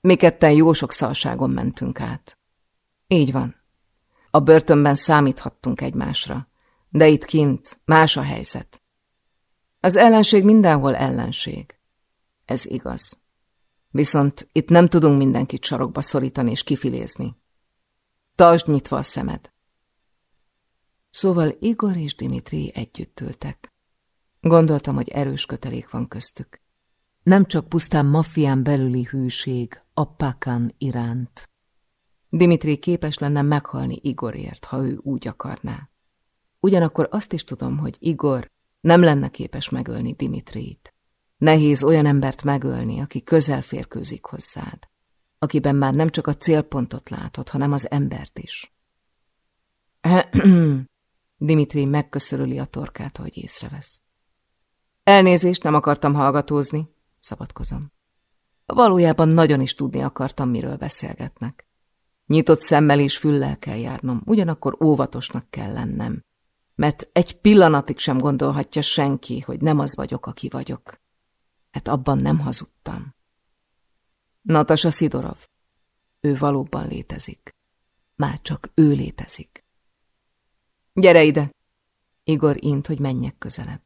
Mi ketten jó sok szalságon mentünk át. Így van. A börtönben számíthattunk egymásra, de itt kint más a helyzet. Az ellenség mindenhol ellenség. Ez igaz. Viszont itt nem tudunk mindenkit sarokba szorítani és kifilézni. Tartsd nyitva a szemed. Szóval Igor és Dimitri együtt ültek. Gondoltam, hogy erős kötelék van köztük. Nem csak pusztán maffián belüli hűség, Pakán iránt. Dimitri képes lenne meghalni Igorért, ha ő úgy akarná. Ugyanakkor azt is tudom, hogy Igor nem lenne képes megölni Dimitrit. Nehéz olyan embert megölni, aki közel férkőzik hozzád, akiben már nem csak a célpontot látod, hanem az embert is. Dimitri megköszörüli a torkát, hogy észrevesz. Elnézést, nem akartam hallgatózni, szabadkozom. Valójában nagyon is tudni akartam, miről beszélgetnek. Nyitott szemmel és füllel kell járnom, ugyanakkor óvatosnak kell lennem, mert egy pillanatig sem gondolhatja senki, hogy nem az vagyok, aki vagyok. Hát abban nem hazudtam. Natasa Szidorov. Ő valóban létezik. Már csak ő létezik. Gyere ide! Igor int, hogy menjek közelebb.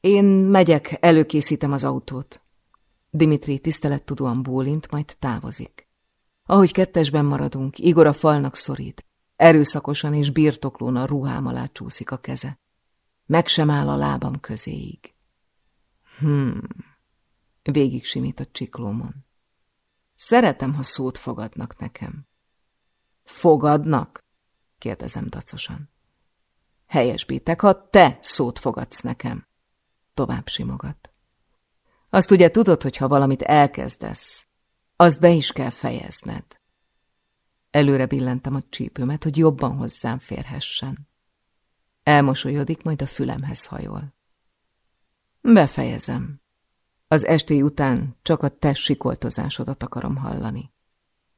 Én megyek, előkészítem az autót. Dimitri tisztelettudóan bólint, majd távozik. Ahogy kettesben maradunk, Igor a falnak szorít. Erőszakosan és birtoklón a ruhám alá csúszik a keze. Meg sem áll a lábam közéig. Hmm. Végig simít a csiklómon. Szeretem, ha szót fogadnak nekem. Fogadnak? kérdezem dacosan. Helyesbítek, ha te szót fogadsz nekem. Tovább simogat. Azt ugye tudod, hogy ha valamit elkezdesz, azt be is kell fejezned. Előre billentem a csípőmet, hogy jobban hozzám férhessen. Elmosolyodik, majd a fülemhez hajol. Befejezem. Az esti után csak a te sikoltozásodat akarom hallani.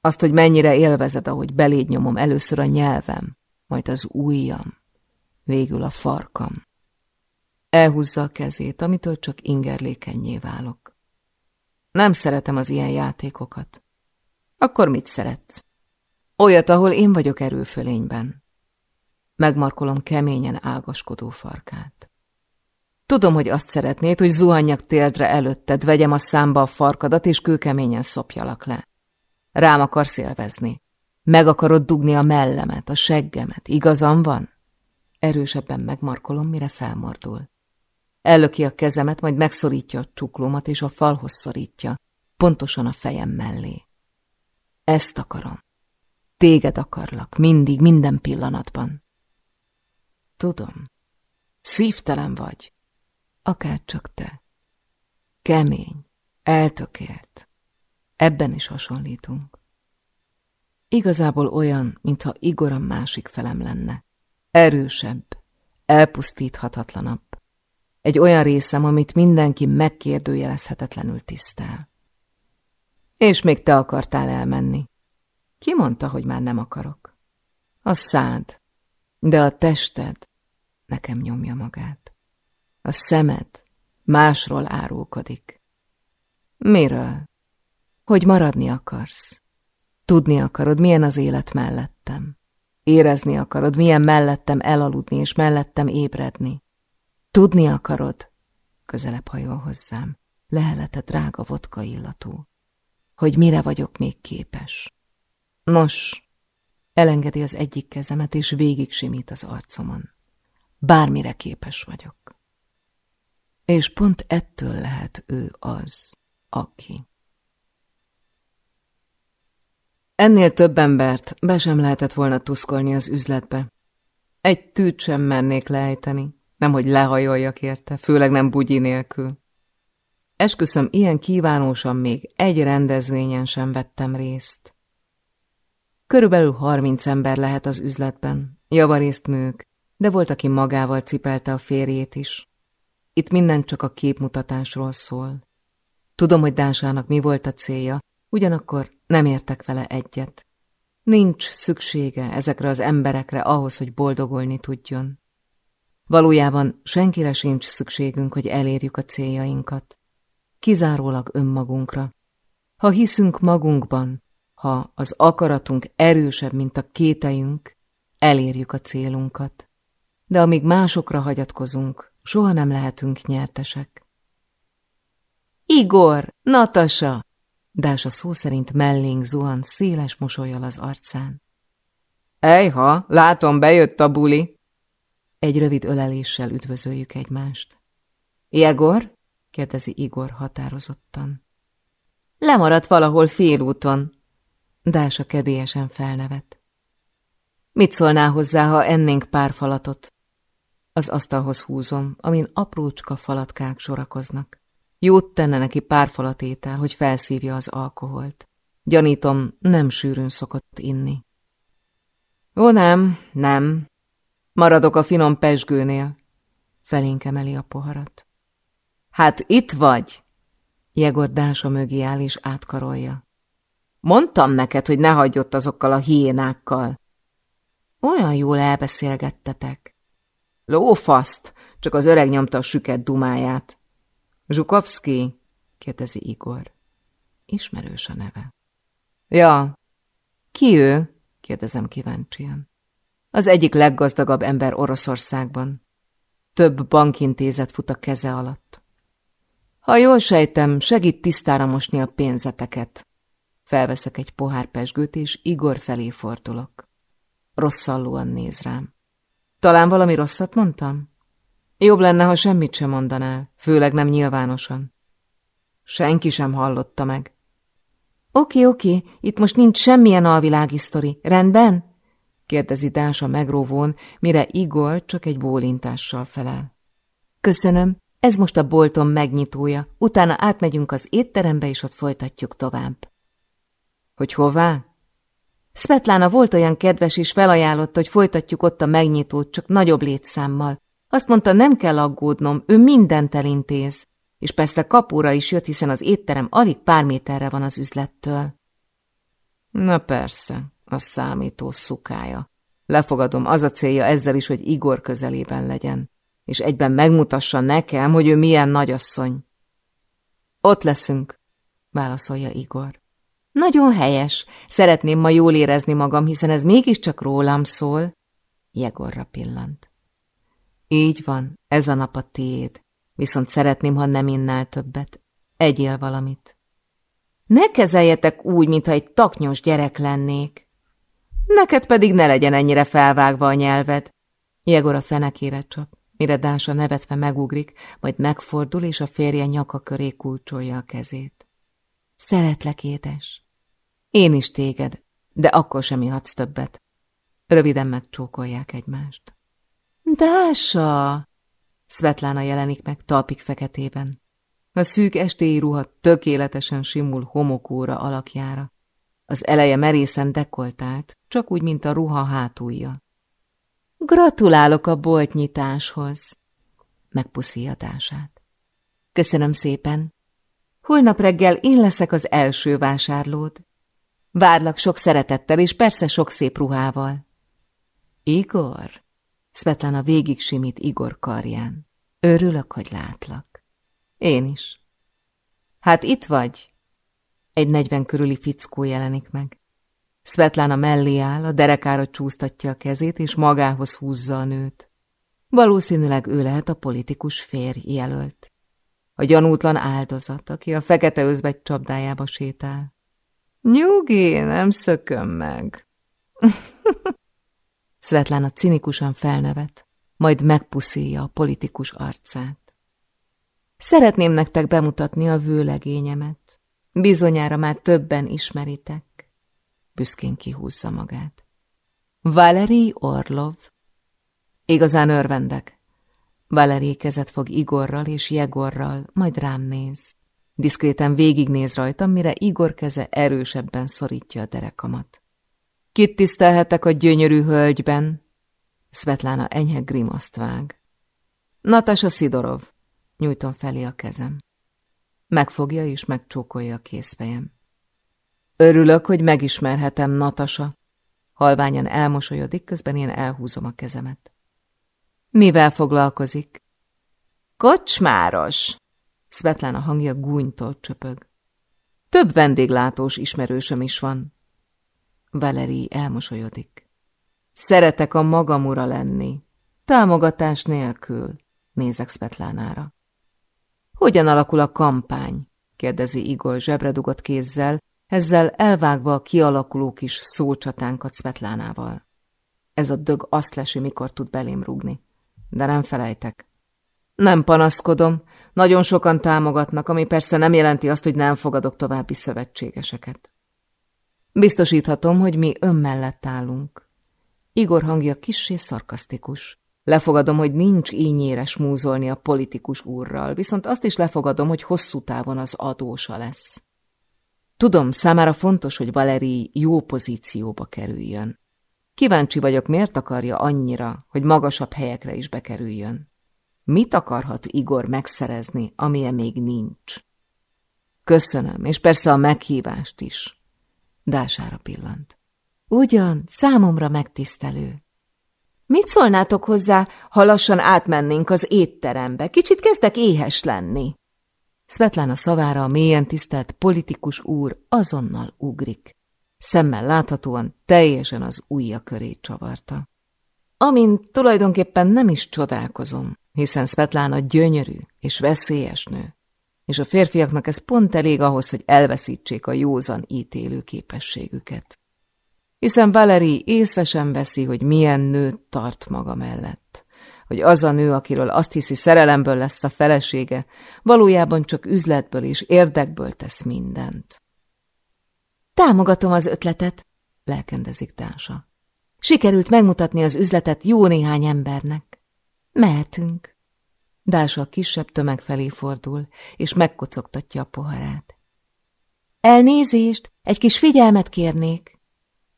Azt, hogy mennyire élvezed, ahogy beléd nyomom először a nyelvem, majd az ujjam, végül a farkam. Elhúzza a kezét, amitől csak ingerlékenyé válok. Nem szeretem az ilyen játékokat. Akkor mit szeretsz? Olyat, ahol én vagyok erőfölényben. Megmarkolom keményen ágaskodó farkát. Tudom, hogy azt szeretnéd, hogy zuhanjak téldre előtted, vegyem a számba a farkadat, és kőkeményen szopjalak le. Rám akarsz élvezni. Meg akarod dugni a mellemet, a seggemet. Igazam van? Erősebben megmarkolom, mire felmordul. Ellöki a kezemet, majd megszorítja a csuklómat, és a falhoz szorítja, pontosan a fejem mellé. Ezt akarom. Téged akarlak, mindig, minden pillanatban. Tudom. Szívtelen vagy. Akár csak te. Kemény, eltökélt. Ebben is hasonlítunk. Igazából olyan, mintha Igor a másik felem lenne. Erősebb, elpusztíthatatlanabb. Egy olyan részem, amit mindenki megkérdőjelezhetetlenül tisztel. És még te akartál elmenni. Ki mondta, hogy már nem akarok? A szád, de a tested nekem nyomja magát. A szemed másról árulkodik. Miről? Hogy maradni akarsz. Tudni akarod, milyen az élet mellettem. Érezni akarod, milyen mellettem elaludni és mellettem ébredni. Tudni akarod, közelebb hajol hozzám, lehelete drága vodka illatú, hogy mire vagyok még képes. Nos, elengedi az egyik kezemet, és végig simít az arcomon. Bármire képes vagyok. És pont ettől lehet ő az, aki. Ennél több embert be sem lehetett volna tuszkolni az üzletbe. Egy tűt sem mernék lejteni, nemhogy lehajoljak érte, főleg nem bugyi nélkül. Esküszöm, ilyen kívánósan még egy rendezvényen sem vettem részt. Körülbelül harminc ember lehet az üzletben, javarészt nők, de volt, aki magával cipelte a férjét is. Itt minden csak a képmutatásról szól. Tudom, hogy Dásának mi volt a célja, ugyanakkor nem értek vele egyet. Nincs szüksége ezekre az emberekre ahhoz, hogy boldogulni tudjon. Valójában senkire sincs szükségünk, hogy elérjük a céljainkat. Kizárólag önmagunkra. Ha hiszünk magunkban, ha az akaratunk erősebb, mint a kételjünk, elérjük a célunkat. De amíg másokra hagyatkozunk, soha nem lehetünk nyertesek. Igor! Natasa! Dása szó szerint mellénk zuhan széles mosolyal az arcán. Ejha, látom, bejött a buli. Egy rövid öleléssel üdvözöljük egymást. Jegor? kérdezi Igor határozottan. Lemaradt valahol félúton. Dása kedélyesen felnevet. Mit szólnál hozzá, ha ennénk pár falatot? Az asztalhoz húzom, amin aprócska falatkák sorakoznak. Jót tenne neki pár falatétel, hogy felszívja az alkoholt. Gyanítom, nem sűrűn szokott inni. Ó, nem, nem. Maradok a finom pesgőnél. Felénk emeli a poharat. Hát itt vagy! Jegor Dása mögé áll és átkarolja. Mondtam neked, hogy ne hagyj ott azokkal a hiénákkal. Olyan jól elbeszélgettetek. Lófaszt, csak az öreg nyomta a süket dumáját. Zsukovszki? kérdezi Igor. Ismerős a neve. Ja. Ki ő? kérdezem kíváncsian. Az egyik leggazdagabb ember Oroszországban. Több bankintézet fut a keze alatt. Ha jól sejtem, segít tisztára mosni a pénzeteket. Felveszek egy pohár pesgőt, és Igor felé fordulok. Rosszallóan néz rám. Talán valami rosszat mondtam? Jobb lenne, ha semmit sem mondanál, főleg nem nyilvánosan. Senki sem hallotta meg. Oké, oké, itt most nincs semmilyen alvilági sztori, rendben? Kérdezi Dása megróvón, mire Igor csak egy bólintással felel. Köszönöm, ez most a boltom megnyitója, utána átmegyünk az étterembe, és ott folytatjuk tovább. Hogy hová? Svetlana volt olyan kedves, és felajánlott, hogy folytatjuk ott a megnyitót, csak nagyobb létszámmal. Azt mondta, nem kell aggódnom, ő mindent elintéz. És persze kapóra is jött, hiszen az étterem alig pár méterre van az üzlettől. Na persze, a számító szukája. Lefogadom, az a célja ezzel is, hogy Igor közelében legyen, és egyben megmutassa nekem, hogy ő milyen nagyasszony. Ott leszünk, válaszolja Igor. Nagyon helyes. Szeretném ma jól érezni magam, hiszen ez mégiscsak rólam szól. Jegorra pillant. Így van, ez a nap a tiéd. Viszont szeretném, ha nem innál többet. Egyél valamit. Ne kezeljetek úgy, mintha egy taknyos gyerek lennék. Neked pedig ne legyen ennyire felvágva a nyelved. Jegor a fenekére csap, mire Dása nevetve megugrik, majd megfordul, és a férje nyaka köré kulcsolja a kezét. Szeretlek, édes. Én is téged, de akkor sem ihatsz többet. Röviden megcsókolják egymást. Dása! Svetlana jelenik meg talpik feketében. A szűk estéi ruha tökéletesen simul homokóra alakjára. Az eleje merészen dekoltált, csak úgy, mint a ruha hátulja. Gratulálok a boltnyitáshoz, társát. Köszönöm szépen. Holnap reggel én leszek az első vásárlód. Várlak sok szeretettel, és persze sok szép ruhával. Igor? Svetlana végig simít Igor karján. Örülök, hogy látlak. Én is. Hát itt vagy? Egy negyven körüli fickó jelenik meg. Svetlana mellé áll, a derekára csúsztatja a kezét, és magához húzza a nőt. Valószínűleg ő lehet a politikus férj jelölt. A gyanútlan áldozat, aki a fekete özvegy csapdájába sétál. Nyugi, nem szököm meg. Szvetlana cinikusan felnevet, majd megpuszíja a politikus arcát. Szeretném nektek bemutatni a vőlegényemet. Bizonyára már többen ismeritek. Büszkén kihúzza magát. Valeri Orlov. Igazán örvendek. Valeri kezet fog Igorral és Jegorral, majd rám néz. Diszkréten végignéz rajtam, mire Igor keze erősebben szorítja a derekamat. Kit tisztelhetek a gyönyörű hölgyben? Svetlana enyhe grimaszt vág. Natasa Szidorov. Nyújtom felé a kezem. Megfogja és megcsókolja a készfejem. Örülök, hogy megismerhetem Natasa. Halványan elmosolyodik, közben én elhúzom a kezemet. Mivel foglalkozik? Kocsmáros! Svetlana hangja gúnytól csöpög. Több vendéglátós ismerősöm is van. Valeri elmosolyodik. Szeretek a magam ura lenni. Támogatás nélkül. Nézek Svetlánára. Hogyan alakul a kampány? kérdezi Igor zsebredugott kézzel, ezzel elvágva a kialakuló kis szócsatánkat Svetlánával. Ez a dög azt lesi, mikor tud belém rúgni. De nem felejtek. Nem panaszkodom, nagyon sokan támogatnak, ami persze nem jelenti azt, hogy nem fogadok további szövetségeseket. Biztosíthatom, hogy mi ön mellett állunk. Igor hangja kissé szarkasztikus. Lefogadom, hogy nincs ínyére smúzolni a politikus úrral, viszont azt is lefogadom, hogy hosszú távon az adósa lesz. Tudom, számára fontos, hogy Valeri jó pozícióba kerüljön. Kíváncsi vagyok, miért akarja annyira, hogy magasabb helyekre is bekerüljön. Mit akarhat Igor megszerezni, amilyen még nincs? Köszönöm, és persze a meghívást is. Dására pillant. Ugyan, számomra megtisztelő. Mit szólnátok hozzá, ha lassan átmennénk az étterembe? Kicsit kezdek éhes lenni. Svetlana szavára a mélyen tisztelt politikus úr azonnal ugrik. Szemmel láthatóan teljesen az ujja köré csavarta. Amint tulajdonképpen nem is csodálkozom, hiszen Svetlana gyönyörű és veszélyes nő, és a férfiaknak ez pont elég ahhoz, hogy elveszítsék a józan ítélő képességüket. Hiszen Valeri észre sem veszi, hogy milyen nőt tart maga mellett, hogy az a nő, akiről azt hiszi szerelemből lesz a felesége, valójában csak üzletből és érdekből tesz mindent. Támogatom az ötletet, lelkendezik Dása. Sikerült megmutatni az üzletet jó néhány embernek. Mehetünk. Dása a kisebb tömeg felé fordul, és megkocogtatja a poharát. Elnézést, egy kis figyelmet kérnék.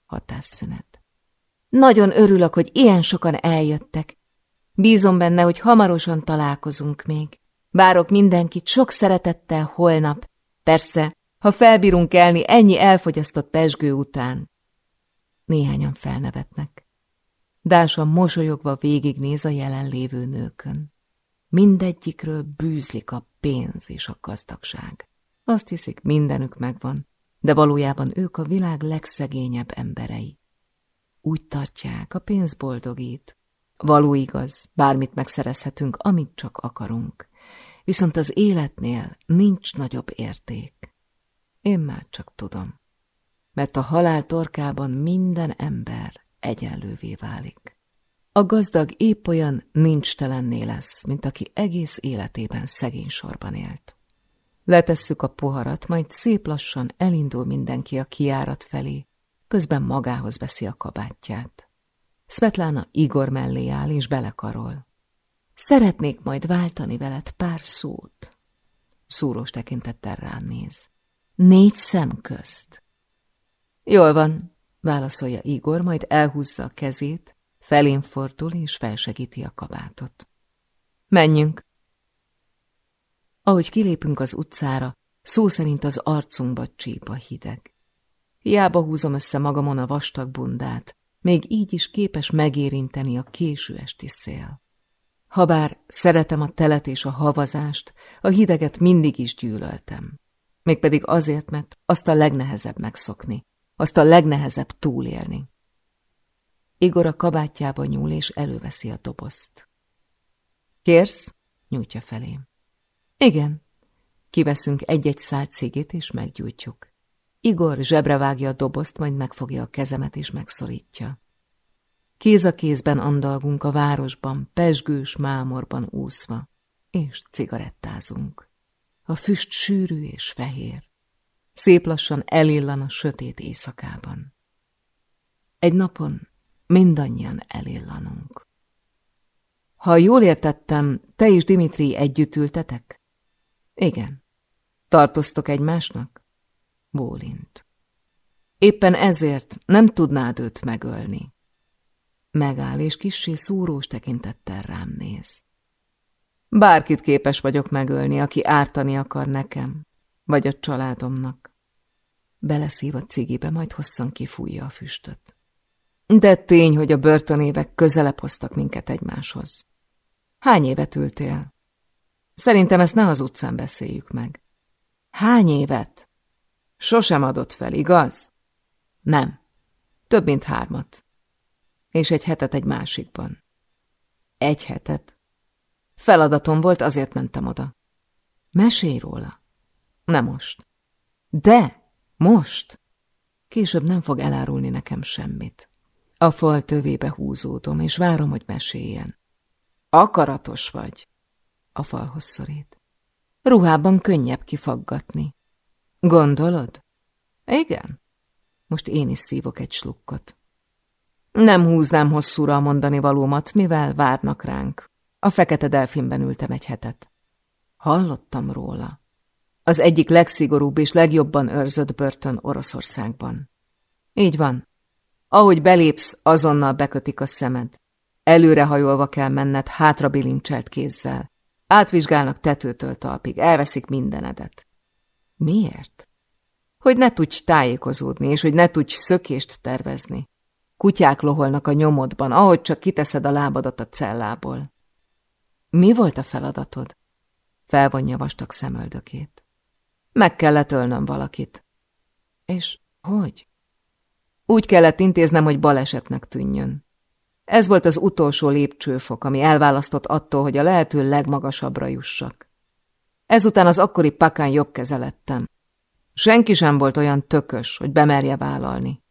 Hatásszünet. Nagyon örülök, hogy ilyen sokan eljöttek. Bízom benne, hogy hamarosan találkozunk még. Várok mindenkit sok szeretettel holnap. Persze, ha felbírunk elni ennyi elfogyasztott pesgő után. Néhányan felnevetnek. Dása mosolyogva végignéz a jelenlévő nőkön. Mindegyikről bűzlik a pénz és a gazdagság. Azt hiszik, mindenük megvan, de valójában ők a világ legszegényebb emberei. Úgy tartják, a pénz boldogít. Való igaz, bármit megszerezhetünk, amit csak akarunk. Viszont az életnél nincs nagyobb érték. Én már csak tudom mert a halál torkában minden ember egyenlővé válik. A gazdag épp olyan nincs telenné lesz, mint aki egész életében szegény sorban élt. Letesszük a poharat, majd szép lassan elindul mindenki a kiárat felé, közben magához veszi a kabátját. Svetlana Igor mellé áll és belekarol. Szeretnék majd váltani veled pár szót. Szúrós tekintettel rám néz. Négy szem közt. Jól van, válaszolja Igor, majd elhúzza a kezét, felén fordul és felsegíti a kabátot. Menjünk! Ahogy kilépünk az utcára, szó szerint az arcunkba csíp a hideg. Hiába húzom össze magamon a vastag bundát, még így is képes megérinteni a késő esti szél. Habár szeretem a telet és a havazást, a hideget mindig is gyűlöltem. Mégpedig azért, mert azt a legnehezebb megszokni, azt a legnehezebb túlélni. Igor a kabátjába nyúl, és előveszi a dobozt. Kérsz? nyújtja felém. Igen. Kiveszünk egy-egy szál cigit, és meggyújtjuk. Igor zsebre vágja a dobozt, majd megfogja a kezemet és megszorítja. Kéz a kézben andalgunk a városban, pesgős mámorban úszva, és cigarettázunk. A füst sűrű és fehér. Szép lassan elillan a sötét éjszakában. Egy napon mindannyian elillanunk. Ha jól értettem, te és Dimitri együtt ültetek? Igen. Tartoztok egymásnak? Bólint. Éppen ezért nem tudnád őt megölni. Megáll, és kissé szúrós tekintettel rám néz. Bárkit képes vagyok megölni, aki ártani akar nekem, vagy a családomnak. Beleszív a cigibe, majd hosszan kifújja a füstöt. De tény, hogy a börtönévek közelebb hoztak minket egymáshoz. Hány évet ültél? Szerintem ezt ne az utcán beszéljük meg. Hány évet? Sosem adott fel, igaz? Nem. Több mint hármat. És egy hetet egy másikban. Egy hetet? Feladatom volt, azért mentem oda. Mesélj róla. Nem most. De, most. Később nem fog elárulni nekem semmit. A fal tövébe húzódom, és várom, hogy meséljen. Akaratos vagy. A falhoz szorít. Ruhában könnyebb kifaggatni. Gondolod? Igen. Most én is szívok egy slukkot. Nem húznám hosszúra a mondani valómat, mivel várnak ránk. A fekete delfinben ültem egy hetet. Hallottam róla. Az egyik legszigorúbb és legjobban őrzött börtön Oroszországban. Így van. Ahogy belépsz, azonnal bekötik a szemed. Előrehajolva kell menned, hátra bilincselt kézzel. Átvizsgálnak tetőtől talpig, elveszik mindenedet. Miért? Hogy ne tudj tájékozódni, és hogy ne tudj szökést tervezni. Kutyák loholnak a nyomodban, ahogy csak kiteszed a lábadat a cellából. Mi volt a feladatod? Felvonja vastag szemöldökét. Meg kellett ölnöm valakit. És hogy? Úgy kellett intéznem, hogy balesetnek tűnjön. Ez volt az utolsó lépcsőfok, ami elválasztott attól, hogy a lehető legmagasabbra jussak. Ezután az akkori pakán jobb keze lettem. Senki sem volt olyan tökös, hogy bemerje vállalni.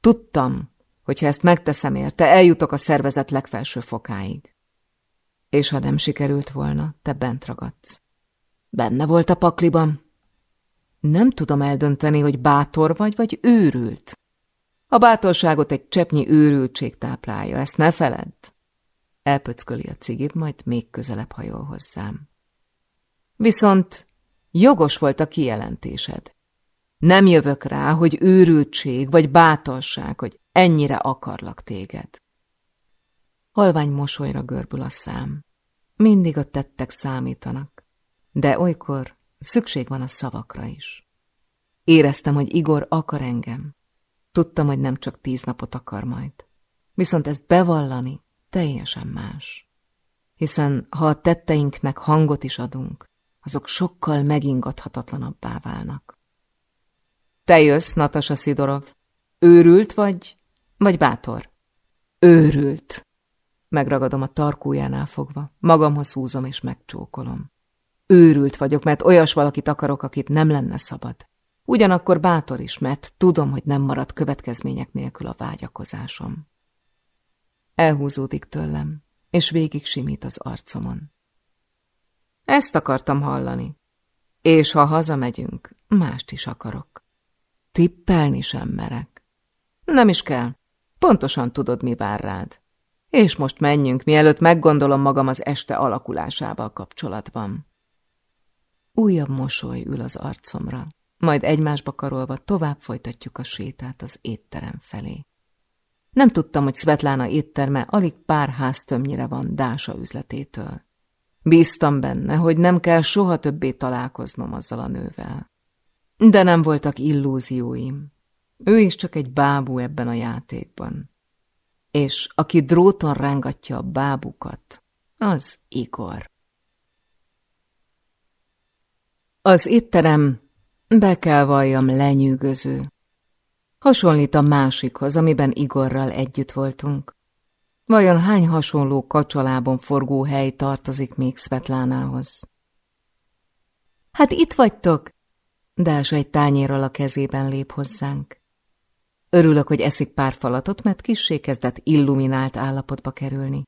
Tudtam, hogy ha ezt megteszem érte, eljutok a szervezet legfelső fokáig. És ha nem sikerült volna, te bent ragadsz. Benne volt a pakliban. Nem tudom eldönteni, hogy bátor vagy, vagy őrült. A bátorságot egy cseppnyi őrültség táplálja, ezt ne feledd. Elpöcköli a cigit, majd még közelebb hajol hozzám. Viszont jogos volt a kijelentésed. Nem jövök rá, hogy őrültség vagy bátorság, hogy ennyire akarlak téged. Halvány mosolyra görbül a szám. Mindig a tettek számítanak, de olykor szükség van a szavakra is. Éreztem, hogy Igor akar engem, Tudtam, hogy nem csak tíz napot akar majd. Viszont ezt bevallani teljesen más. Hiszen ha a tetteinknek hangot is adunk, azok sokkal megingathatatlanabbá válnak. Te jössz, Natasa Szidorov. Őrült vagy, vagy bátor? Őrült. Megragadom a tarkójánál fogva, magamhoz húzom és megcsókolom. Őrült vagyok, mert olyas valakit akarok, akit nem lenne szabad. Ugyanakkor bátor is, mert tudom, hogy nem marad következmények nélkül a vágyakozásom. Elhúzódik tőlem, és végig simít az arcomon. Ezt akartam hallani. És ha hazamegyünk, mást is akarok. Tippelni sem merek. Nem is kell. Pontosan tudod, mi vár rád. És most menjünk, mielőtt meggondolom magam az este alakulásával kapcsolatban. Újabb mosoly ül az arcomra majd egymásba karolva tovább folytatjuk a sétát az étterem felé. Nem tudtam, hogy Svetlana étterme alig pár ház tömnyire van Dása üzletétől. Bíztam benne, hogy nem kell soha többé találkoznom azzal a nővel. De nem voltak illúzióim. Ő is csak egy bábú ebben a játékban. És aki dróton rángatja a bábukat, az Igor. Az étterem be kell valljam lenyűgöző. Hasonlít a másikhoz, amiben Igorral együtt voltunk. Vajon hány hasonló kacsalában forgó hely tartozik még Svetlánához? Hát itt vagytok! Dása egy tányérral a kezében lép hozzánk. Örülök, hogy eszik pár falatot, mert kissé kezdett illuminált állapotba kerülni.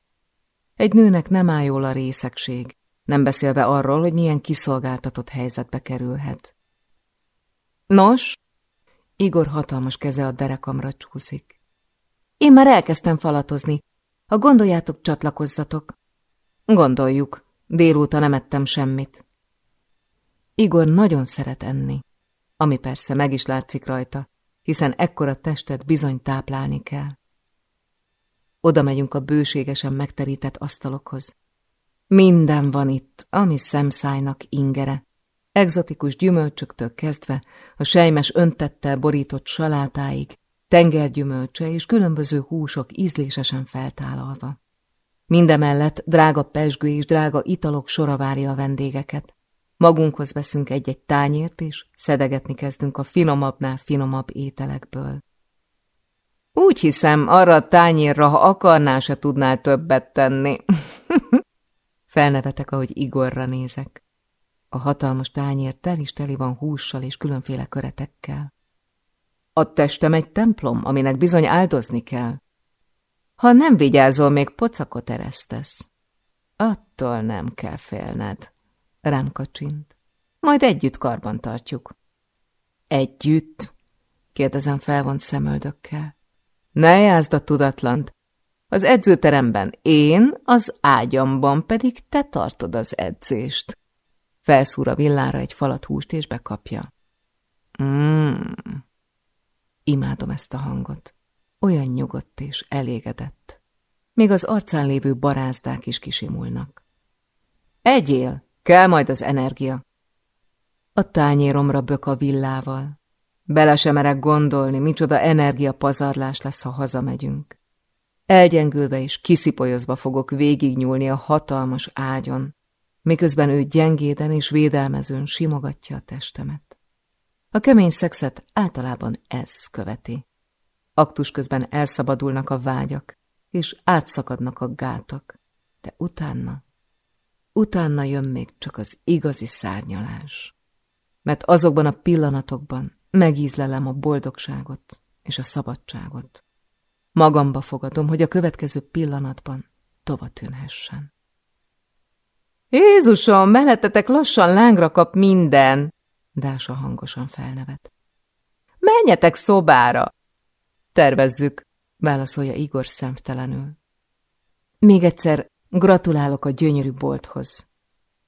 Egy nőnek nem áll jól a részegség, nem beszélve arról, hogy milyen kiszolgáltatott helyzetbe kerülhet. Nos, Igor hatalmas keze a derekamra csúszik. Én már elkezdtem falatozni. Ha gondoljátok, csatlakozzatok. Gondoljuk, délóta nem ettem semmit. Igor nagyon szeret enni, ami persze meg is látszik rajta, hiszen ekkora testet bizony táplálni kell. Oda megyünk a bőségesen megterített asztalokhoz. Minden van itt, ami szemszájnak ingere. Egzotikus gyümölcsöktől kezdve a sejmes öntettel borított salátáig, tengergyümölcse és különböző húsok ízlésesen feltálalva. Mindemellett drága pesgő és drága italok sora várja a vendégeket. Magunkhoz veszünk egy-egy tányért, és szedegetni kezdünk a finomabbnál finomabb ételekből. Úgy hiszem, arra a tányérra, ha akarná, se tudnál többet tenni. Felnevetek, ahogy Igorra nézek. A hatalmas tányér tel is teli van hússal és különféle köretekkel. A testem egy templom, aminek bizony áldozni kell. Ha nem vigyázol, még pocakot eresztesz. Attól nem kell félned. Rám kacsint. Majd együtt karban tartjuk. Együtt? kérdezem felvont szemöldökkel. Ne jázd a tudatlant. Az edzőteremben én, az ágyamban pedig te tartod az edzést. Felszúr a villára egy falat húst és bekapja. Mmm. Imádom ezt a hangot. Olyan nyugodt és elégedett. Még az arcán lévő barázdák is kisimulnak. Egyél, kell majd az energia. A tányéromra bök a villával. Bele sem merek gondolni, micsoda energiapazarlás lesz, ha hazamegyünk. Elgyengülve és kiszipolyozva fogok végignyúlni a hatalmas ágyon, miközben ő gyengéden és védelmezőn simogatja a testemet. A kemény szexet általában ez követi. Aktus közben elszabadulnak a vágyak, és átszakadnak a gátak, de utána, utána jön még csak az igazi szárnyalás. Mert azokban a pillanatokban megízlelem a boldogságot és a szabadságot. Magamba fogadom, hogy a következő pillanatban tova tűnhessen. Jézusom, mellettetek lassan lángra kap minden! Dása hangosan felnevet. Menjetek szobára! Tervezzük, válaszolja Igor szemtelenül. Még egyszer gratulálok a gyönyörű bolthoz.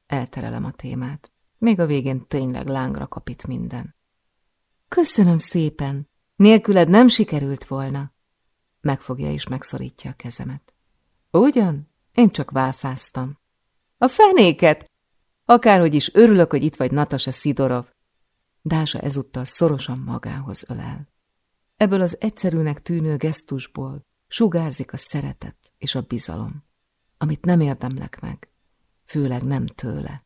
Elterelem a témát. Még a végén tényleg lángra kap itt minden. Köszönöm szépen. Nélküled nem sikerült volna. Megfogja és megszorítja a kezemet. Ugyan? Én csak válfáztam. A fenéket! Akárhogy is örülök, hogy itt vagy Natasa Szidorov. Dása ezúttal szorosan magához ölel. Ebből az egyszerűnek tűnő gesztusból sugárzik a szeretet és a bizalom, amit nem érdemlek meg, főleg nem tőle.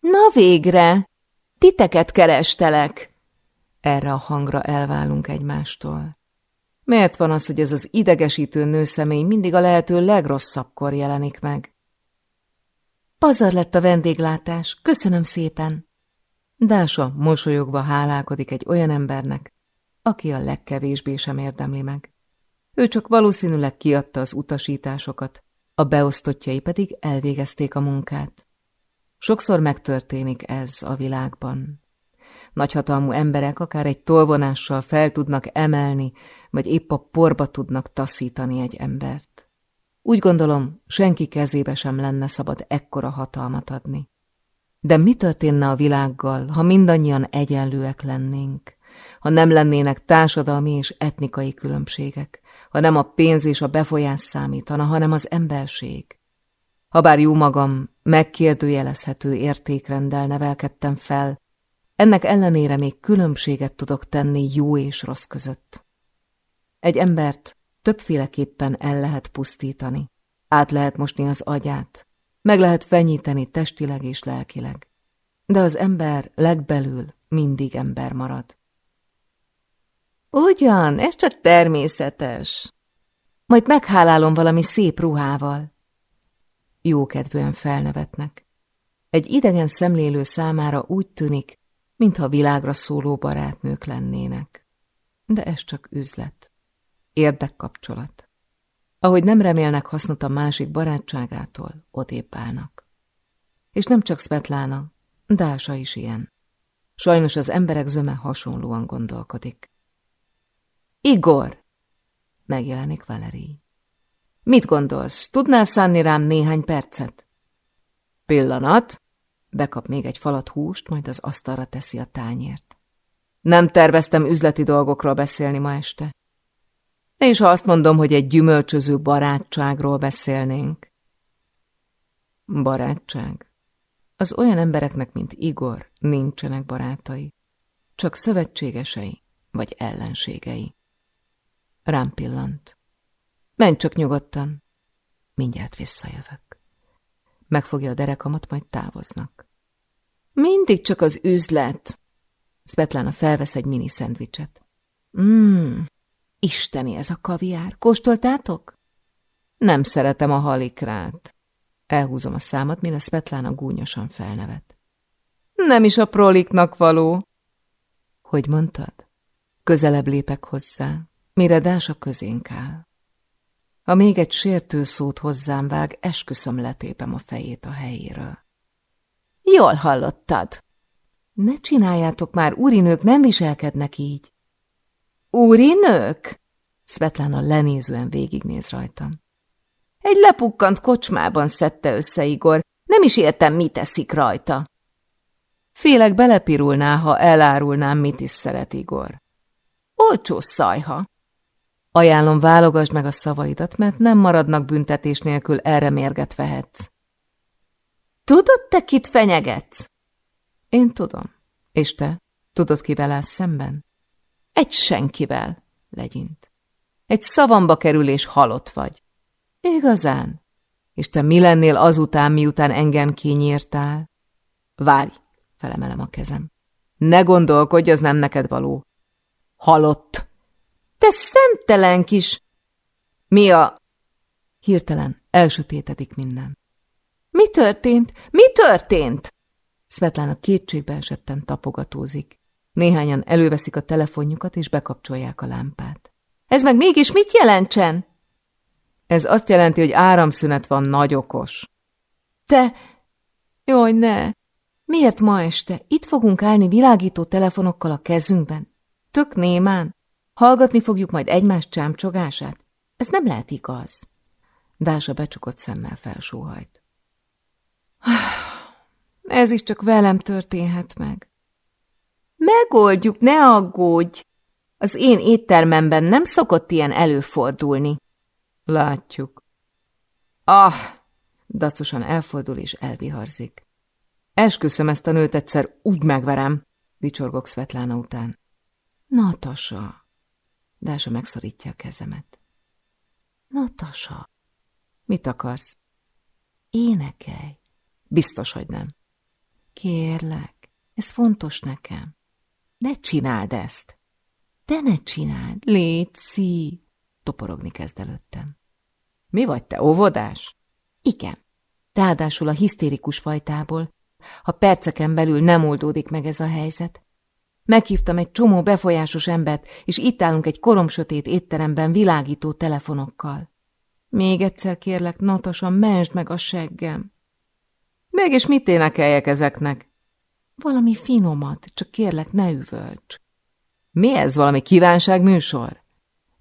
Na végre! Titeket kerestelek! Erre a hangra elválunk egymástól. Miért van az, hogy ez az idegesítő nőszemély mindig a lehető legrosszabbkor jelenik meg? Pazar lett a vendéglátás, köszönöm szépen. Dása mosolyogva hálálkodik egy olyan embernek, aki a legkevésbé sem érdemli meg. Ő csak valószínűleg kiadta az utasításokat, a beosztottjai pedig elvégezték a munkát. Sokszor megtörténik ez a világban. Nagyhatalmú emberek akár egy tolvonással fel tudnak emelni, vagy épp a porba tudnak taszítani egy embert. Úgy gondolom, senki kezébe sem lenne szabad ekkora hatalmat adni. De mi történne a világgal, ha mindannyian egyenlőek lennénk? Ha nem lennének társadalmi és etnikai különbségek, ha nem a pénz és a befolyás számítana, hanem az emberség? Habár jó magam megkérdőjelezhető értékrendel nevelkedtem fel, ennek ellenére még különbséget tudok tenni jó és rossz között. Egy embert többféleképpen el lehet pusztítani, át lehet mosni az agyát, meg lehet fenyíteni testileg és lelkileg, de az ember legbelül mindig ember marad. Ugyan, ez csak természetes. Majd meghálálom valami szép ruhával. Jókedvűen felnevetnek. Egy idegen szemlélő számára úgy tűnik, mintha világra szóló barátnők lennének. De ez csak üzlet. Érdekkapcsolat. Ahogy nem remélnek hasznot a másik barátságától, odébb állnak. És nem csak Svetlana, Dása is ilyen. Sajnos az emberek zöme hasonlóan gondolkodik. Igor! Megjelenik Valeri. Mit gondolsz, tudnál szánni rám néhány percet? Pillanat! Bekap még egy falat húst, majd az asztalra teszi a tányért. Nem terveztem üzleti dolgokról beszélni ma este. És ha azt mondom, hogy egy gyümölcsöző barátságról beszélnénk. Barátság. Az olyan embereknek, mint Igor, nincsenek barátai, csak szövetségesei vagy ellenségei. Rám pillant. Menj csak nyugodtan. Mindjárt visszajövök. Megfogja a derekamat, majd távoznak. Mindig csak az üzlet. Svetlana felvesz egy mini szendvicset. Mmm, isteni ez a kaviár. Kóstoltátok? Nem szeretem a halikrát. Elhúzom a számat, mire Svetlana gúnyosan felnevet. Nem is a proliknak való. Hogy mondtad? Közelebb lépek hozzá, mire Dása közénk áll. Ha még egy sértő szót hozzám vág, esküszöm letépem a fejét a helyéről. Jól hallottad. Ne csináljátok már, úrinők nem viselkednek így. Úrinők? Svetlana lenézően végignéz rajtam. Egy lepukkant kocsmában szedte össze Igor, nem is értem, mit teszik rajta. Félek belepirulná, ha elárulnám, mit is szeret Igor. Olcsó szajha. Ajánlom, válogasd meg a szavaidat, mert nem maradnak büntetés nélkül, erre mérget vehetsz. Tudod, te kit fenyegetsz? Én tudom. És te? Tudod, kivel állsz szemben? Egy senkivel, legyint. Egy szavamba kerül és halott vagy. Igazán? És te mi lennél azután, miután engem kinyírtál? Várj, felemelem a kezem. Ne gondolkodj, az nem neked való. Halott. Te szemtelen kis... Mi a... Hirtelen elsötétedik minden. Mi történt? Mi történt? Svetlana kétségbe esetten tapogatózik. Néhányan előveszik a telefonjukat és bekapcsolják a lámpát. Ez meg mégis mit jelentsen? Ez azt jelenti, hogy áramszünet van, nagy okos. Te... Jaj, ne! Miért ma este? Itt fogunk állni világító telefonokkal a kezünkben. Tök némán. Hallgatni fogjuk majd egymás csámcsogását? Ez nem lehet igaz. Dása becsukott szemmel felsóhajt. Ez is csak velem történhet meg. Megoldjuk, ne aggódj! Az én éttermemben nem szokott ilyen előfordulni. Látjuk. Ah! Dacosan elfordul és elviharzik. Esküszöm ezt a nőt egyszer úgy megverem, vicsorgok Svetlana után. Natasa, Dása megszorítja a kezemet. Natasa, mit akarsz? Énekelj. Biztos, hogy nem. Kérlek, ez fontos nekem. Ne csináld ezt. Te ne csináld, létszi. Toporogni kezd előttem. Mi vagy te, óvodás? Igen. Ráadásul a hisztérikus fajtából. Ha perceken belül nem oldódik meg ez a helyzet, Meghívtam egy csomó befolyásos embert, és itt állunk egy koromsötét étteremben világító telefonokkal. Még egyszer kérlek, Natasa, mensd meg a seggem. Mégis mit énekeljek ezeknek? Valami finomat, csak kérlek, ne üvölts. Mi ez, valami kívánság műsor?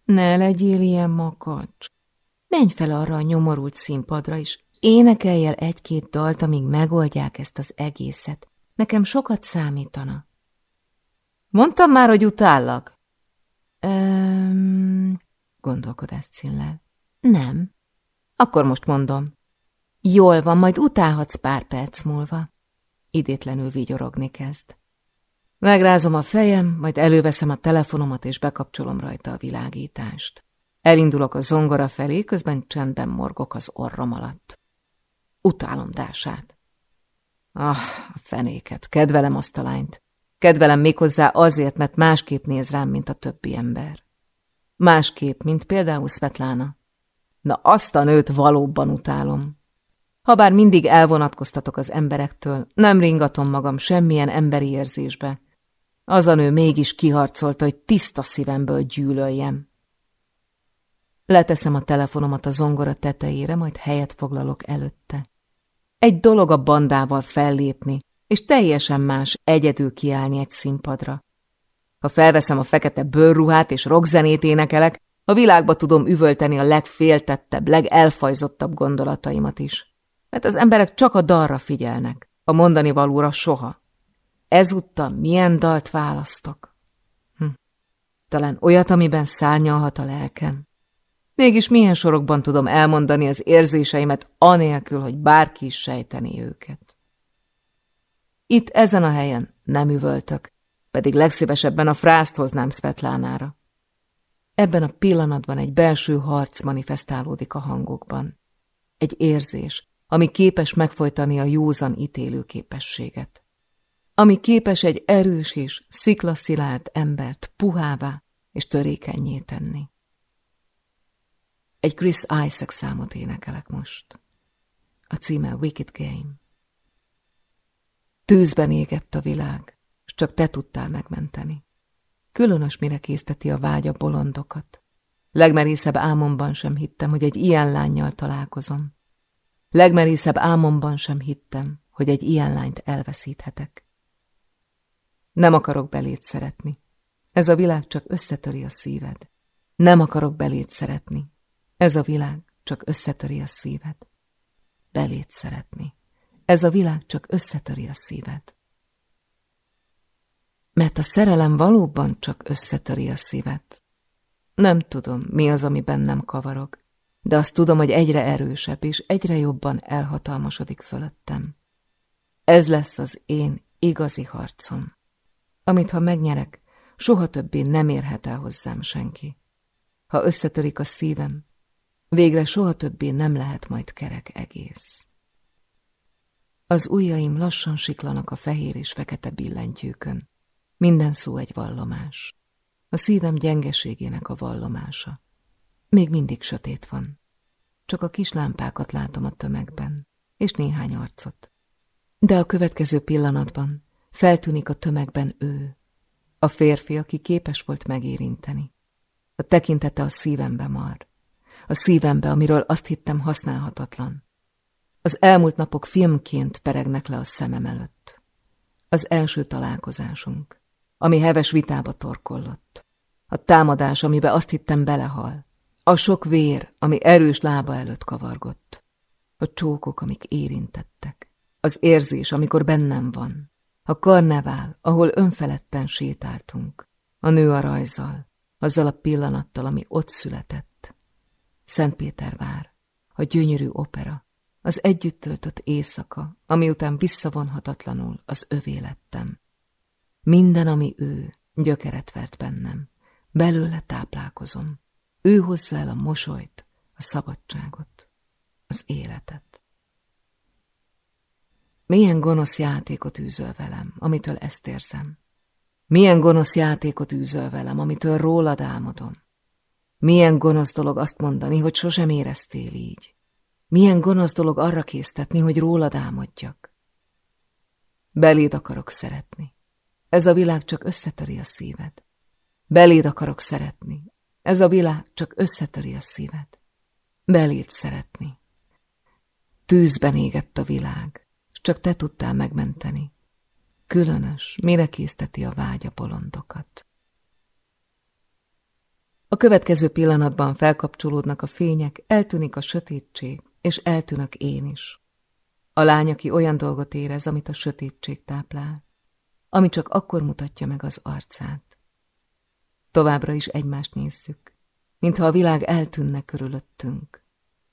Ne legyél ilyen makacs. Menj fel arra a nyomorult színpadra is, énekelj el egy-két dalt, amíg megoldják ezt az egészet. Nekem sokat számítana. Mondtam már, hogy utállak? Um, gondolkodás cillel. Nem. Akkor most mondom. Jól van, majd utálhatsz pár perc múlva. Idétlenül vigyorogni kezd. Megrázom a fejem, majd előveszem a telefonomat és bekapcsolom rajta a világítást. Elindulok a zongora felé, közben csendben morgok az orrom alatt. Utálom Dását. Ah, a fenéket, kedvelem azt a lányt. Kedvelem méghozzá azért, mert másképp néz rám, mint a többi ember. Másképp, mint például Svetlana. Na azt a nőt valóban utálom. Habár mindig elvonatkoztatok az emberektől, nem ringatom magam semmilyen emberi érzésbe, Az a nő mégis kiharcolta, hogy tiszta szívemből gyűlöljem. Leteszem a telefonomat a zongora tetejére, majd helyet foglalok előtte. Egy dolog a bandával fellépni, és teljesen más egyedül kiállni egy színpadra. Ha felveszem a fekete bőrruhát és rockzenét énekelek, a világba tudom üvölteni a legféltettebb, legelfajzottabb gondolataimat is. Mert az emberek csak a dalra figyelnek, a mondani valóra soha. Ezúttal milyen dalt választok? Hm. Talán olyat, amiben szárnyalhat a lelkem. Mégis milyen sorokban tudom elmondani az érzéseimet, anélkül, hogy bárki is sejteni őket. Itt ezen a helyen nem üvöltök, pedig legszívesebben a frászt hoznám Svetlánára. Ebben a pillanatban egy belső harc manifestálódik a hangokban. Egy érzés, ami képes megfojtani a józan ítélő képességet. Ami képes egy erős és sziklaszilárd embert puhává és törékenyé tenni. Egy Chris Isaac számot énekelek most. A címe Wicked Game. Tűzben égett a világ, és csak te tudtál megmenteni. Különös mire készteti a vágy a bolondokat. Legmerészebb álmomban sem hittem, hogy egy ilyen lányjal találkozom. Legmerészebb álmomban sem hittem, hogy egy ilyen lányt elveszíthetek. Nem akarok belét szeretni. Ez a világ csak összetöri a szíved. Nem akarok belét szeretni. Ez a világ csak összetöri a szíved. Belét szeretni. Ez a világ csak összetöri a szíved. Mert a szerelem valóban csak összetöri a szívet. Nem tudom, mi az, ami bennem kavarog, de azt tudom, hogy egyre erősebb és egyre jobban elhatalmasodik fölöttem. Ez lesz az én igazi harcom, amit ha megnyerek, soha többé nem érhet el hozzám senki. Ha összetörik a szívem, végre soha többé nem lehet majd kerek egész. Az ujjaim lassan siklanak a fehér és fekete billentyűkön. Minden szó egy vallomás. A szívem gyengeségének a vallomása. Még mindig sötét van. Csak a kis lámpákat látom a tömegben, és néhány arcot. De a következő pillanatban feltűnik a tömegben ő, a férfi, aki képes volt megérinteni. A tekintete a szívembe mar. A szívembe, amiről azt hittem használhatatlan. Az elmúlt napok filmként peregnek le a szemem előtt. Az első találkozásunk ami heves vitába torkollott. A támadás, amibe azt hittem belehal. A sok vér, ami erős lába előtt kavargott. A csókok, amik érintettek. Az érzés, amikor bennem van. A karnevál, ahol önfeledten sétáltunk. A nő a rajzal, azzal a pillanattal, ami ott született. Szentpétervár, a gyönyörű opera, az együtt töltött éjszaka, ami után visszavonhatatlanul az övé lettem. Minden, ami ő, gyökeret vert bennem. Belőle táplálkozom. Ő hozza el a mosolyt, a szabadságot, az életet. Milyen gonosz játékot űzöl velem, amitől ezt érzem. Milyen gonosz játékot űzöl velem, amitől rólad álmodom. Milyen gonosz dolog azt mondani, hogy sosem éreztél így. Milyen gonosz dolog arra késztetni, hogy rólad álmodjak. Beléd akarok szeretni. Ez a világ csak összetöri a szíved. Beléd akarok szeretni. Ez a világ csak összetöri a szíved. Beléd szeretni. Tűzben égett a világ, és csak te tudtál megmenteni. Különös, mire készteti a vágya bolondokat. A következő pillanatban felkapcsolódnak a fények, eltűnik a sötétség, és eltűnök én is. A lány, aki olyan dolgot érez, amit a sötétség táplál ami csak akkor mutatja meg az arcát. Továbbra is egymást nézzük, mintha a világ eltűnne körülöttünk.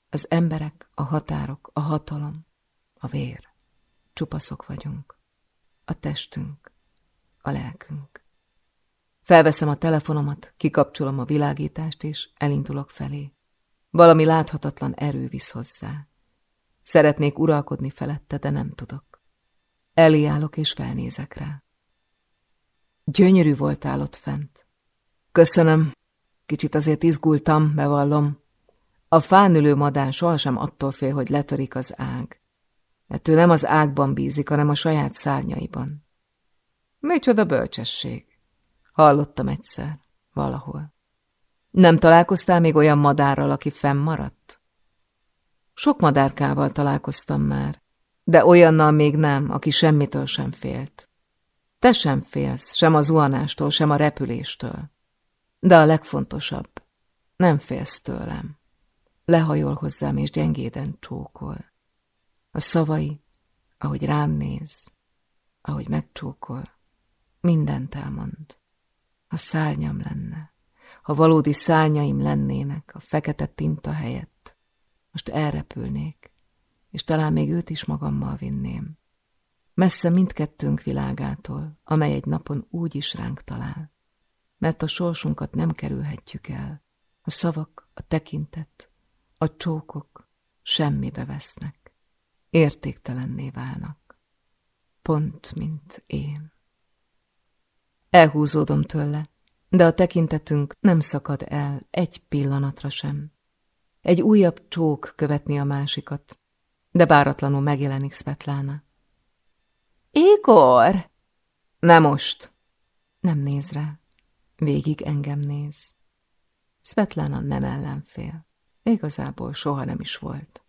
Az emberek, a határok, a hatalom, a vér. Csupaszok vagyunk. A testünk, a lelkünk. Felveszem a telefonomat, kikapcsolom a világítást, és elindulok felé. Valami láthatatlan erő visz hozzá. Szeretnék uralkodni felette, de nem tudok. Eliállok és felnézek rá. Gyönyörű voltál ott fent. Köszönöm. Kicsit azért izgultam, bevallom. A fán ülő madár sohasem attól fél, hogy letörik az ág. Mert ő nem az ágban bízik, hanem a saját szárnyaiban. Micsoda bölcsesség. Hallottam egyszer, valahol. Nem találkoztál még olyan madárral, aki fennmaradt? Sok madárkával találkoztam már, de olyannal még nem, aki semmitől sem félt. Te sem félsz, sem a zuhanástól, sem a repüléstől. De a legfontosabb, nem félsz tőlem. Lehajol hozzám, és gyengéden csókol. A szavai, ahogy rám néz, ahogy megcsókol, mindent elmond. Ha szárnyam lenne, ha valódi szárnyaim lennének a fekete tinta helyett, most elrepülnék, és talán még őt is magammal vinném. Messze mindkettőnk világától, amely egy napon úgy is ránk talál. Mert a sorsunkat nem kerülhetjük el. A szavak, a tekintet, a csókok semmibe vesznek. Értéktelenné válnak. Pont, mint én. Elhúzódom tőle, de a tekintetünk nem szakad el egy pillanatra sem. Egy újabb csók követni a másikat, de váratlanul megjelenik Svetlana. Igor! Nem most. Nem néz rá. Végig engem néz. Svetlana nem ellenfél. Igazából soha nem is volt.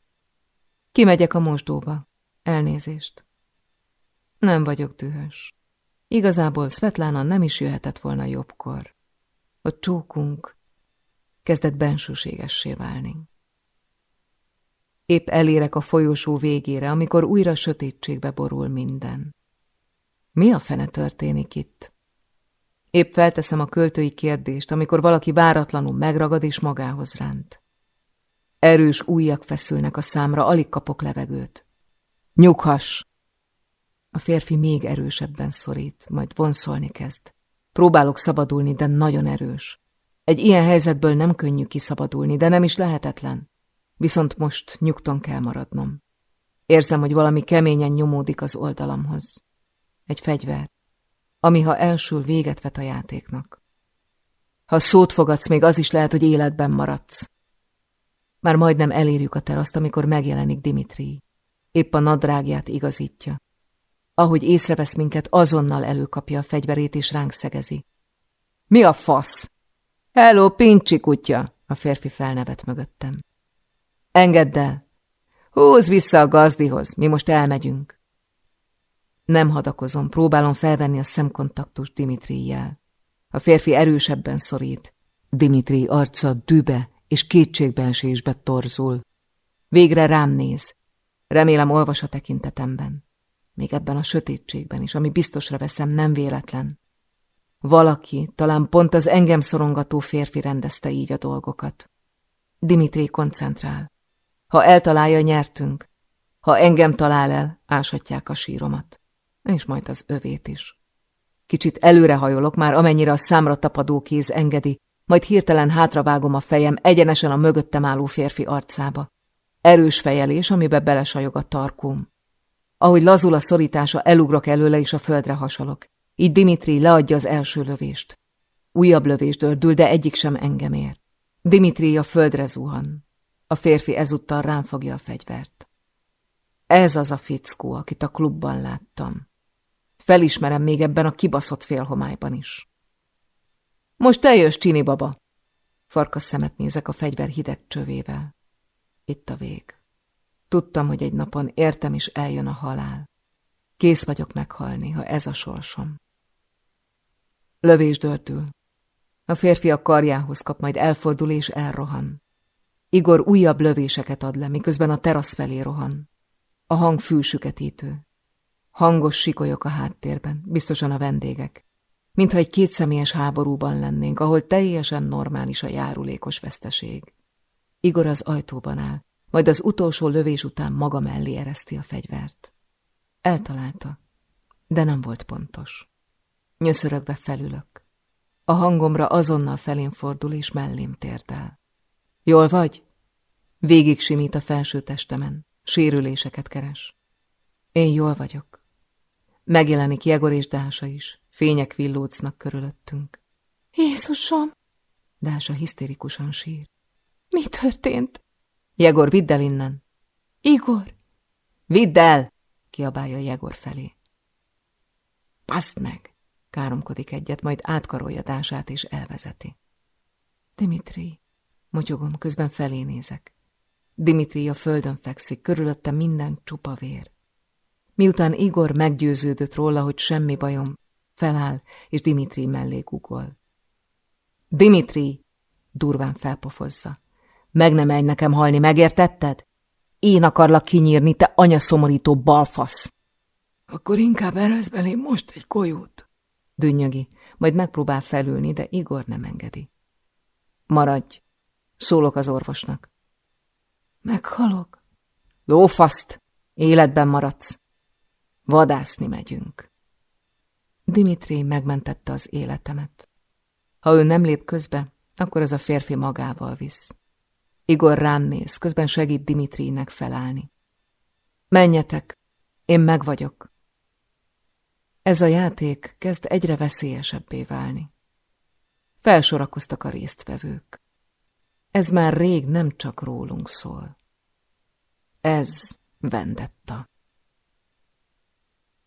Kimegyek a mosdóba. Elnézést. Nem vagyok dühös. Igazából Svetlana nem is jöhetett volna jobbkor. A csókunk kezdett bensőségessé válni. Épp elérek a folyosó végére, amikor újra sötétségbe borul minden. Mi a fene történik itt? Épp felteszem a költői kérdést, amikor valaki váratlanul megragad és magához ránt. Erős újak feszülnek a számra, alig kapok levegőt. Nyughass! A férfi még erősebben szorít, majd vonszolni kezd. Próbálok szabadulni, de nagyon erős. Egy ilyen helyzetből nem könnyű kiszabadulni, de nem is lehetetlen. Viszont most nyugton kell maradnom. Érzem, hogy valami keményen nyomódik az oldalamhoz. Egy fegyver, ami ha elsül véget vet a játéknak. Ha szót fogadsz, még az is lehet, hogy életben maradsz. Már majdnem elérjük a teraszt, amikor megjelenik Dimitri. Épp a nadrágját igazítja. Ahogy észrevesz minket, azonnal előkapja a fegyverét és ránk szegezi. Mi a fasz? Hello, pincsi kutya! A férfi felnevet mögöttem. Engedd el! Húzz vissza a gazdihoz, mi most elmegyünk. Nem hadakozom, próbálom felvenni a szemkontaktust Dimitrivel. A férfi erősebben szorít. Dimitri arca dübe és kétségbeesésbe torzul. Végre rám néz. Remélem olvas a tekintetemben. Még ebben a sötétségben is, ami biztosra veszem, nem véletlen. Valaki, talán pont az engem szorongató férfi rendezte így a dolgokat. Dimitri koncentrál. Ha eltalálja, nyertünk. Ha engem talál el, áshatják a síromat. És majd az övét is. Kicsit előrehajolok már, amennyire a számra tapadó kéz engedi, majd hirtelen hátravágom a fejem egyenesen a mögöttem álló férfi arcába. Erős fejelés, amibe belesajog a tarkóm. Ahogy lazul a szorítása, elugrok előle, és a földre hasalok. Így Dimitri leadja az első lövést. Újabb lövés dördül, de egyik sem engem ér. Dimitri a földre zuhan. A férfi ezúttal rám fogja a fegyvert. Ez az a fickó, akit a klubban láttam. Felismerem még ebben a kibaszott félhomályban is. Most te jössz, Csini baba! Farkas szemet nézek a fegyver hideg csövével. Itt a vég. Tudtam, hogy egy napon értem is eljön a halál. Kész vagyok meghalni, ha ez a sorsom. Lövés dördül. A férfi a karjához kap, majd elfordul és elrohan. Igor újabb lövéseket ad le, miközben a terasz felé rohan. A hang fűsüketítő. Hangos sikolyok a háttérben, biztosan a vendégek. Mintha egy kétszemélyes háborúban lennénk, ahol teljesen normális a járulékos veszteség. Igor az ajtóban áll, majd az utolsó lövés után maga mellé ereszti a fegyvert. Eltalálta, de nem volt pontos. Nyöszörögve felülök. A hangomra azonnal felén fordul és mellém térdel. Jól vagy? Végig simít a felső testemen, sérüléseket keres. Én jól vagyok. Megjelenik Jegor és Dása is, fények villócnak körülöttünk. Jézusom! Dása hisztérikusan sír. Mi történt? Jegor, vidd el innen! Igor! Vidd el! kiabálja Jegor felé. Baszd meg! káromkodik egyet, majd átkarolja dását és elvezeti. Dimitri, motyogom, közben felé nézek. Dimitri a földön fekszik, körülötte minden csupa vér. Miután Igor meggyőződött róla, hogy semmi bajom, feláll, és Dimitri mellé gugol. Dimitri! durván felpofozza. Meg nem menj nekem halni, megértetted? Én akarlak kinyírni, te anyaszomorító balfasz! Akkor inkább eresz belém most egy kolyót. Dünnyögi, majd megpróbál felülni, de Igor nem engedi. Maradj, szólok az orvosnak. Meghalok. Lófaszt, életben maradsz. Vadászni megyünk. Dimitri megmentette az életemet. Ha ő nem lép közbe, akkor az a férfi magával visz. Igor rám néz, közben segít Dimitrinek felállni. Menjetek, én meg vagyok. Ez a játék kezd egyre veszélyesebbé válni. Felsorakoztak a résztvevők. Ez már rég nem csak rólunk szól. Ez vendetta.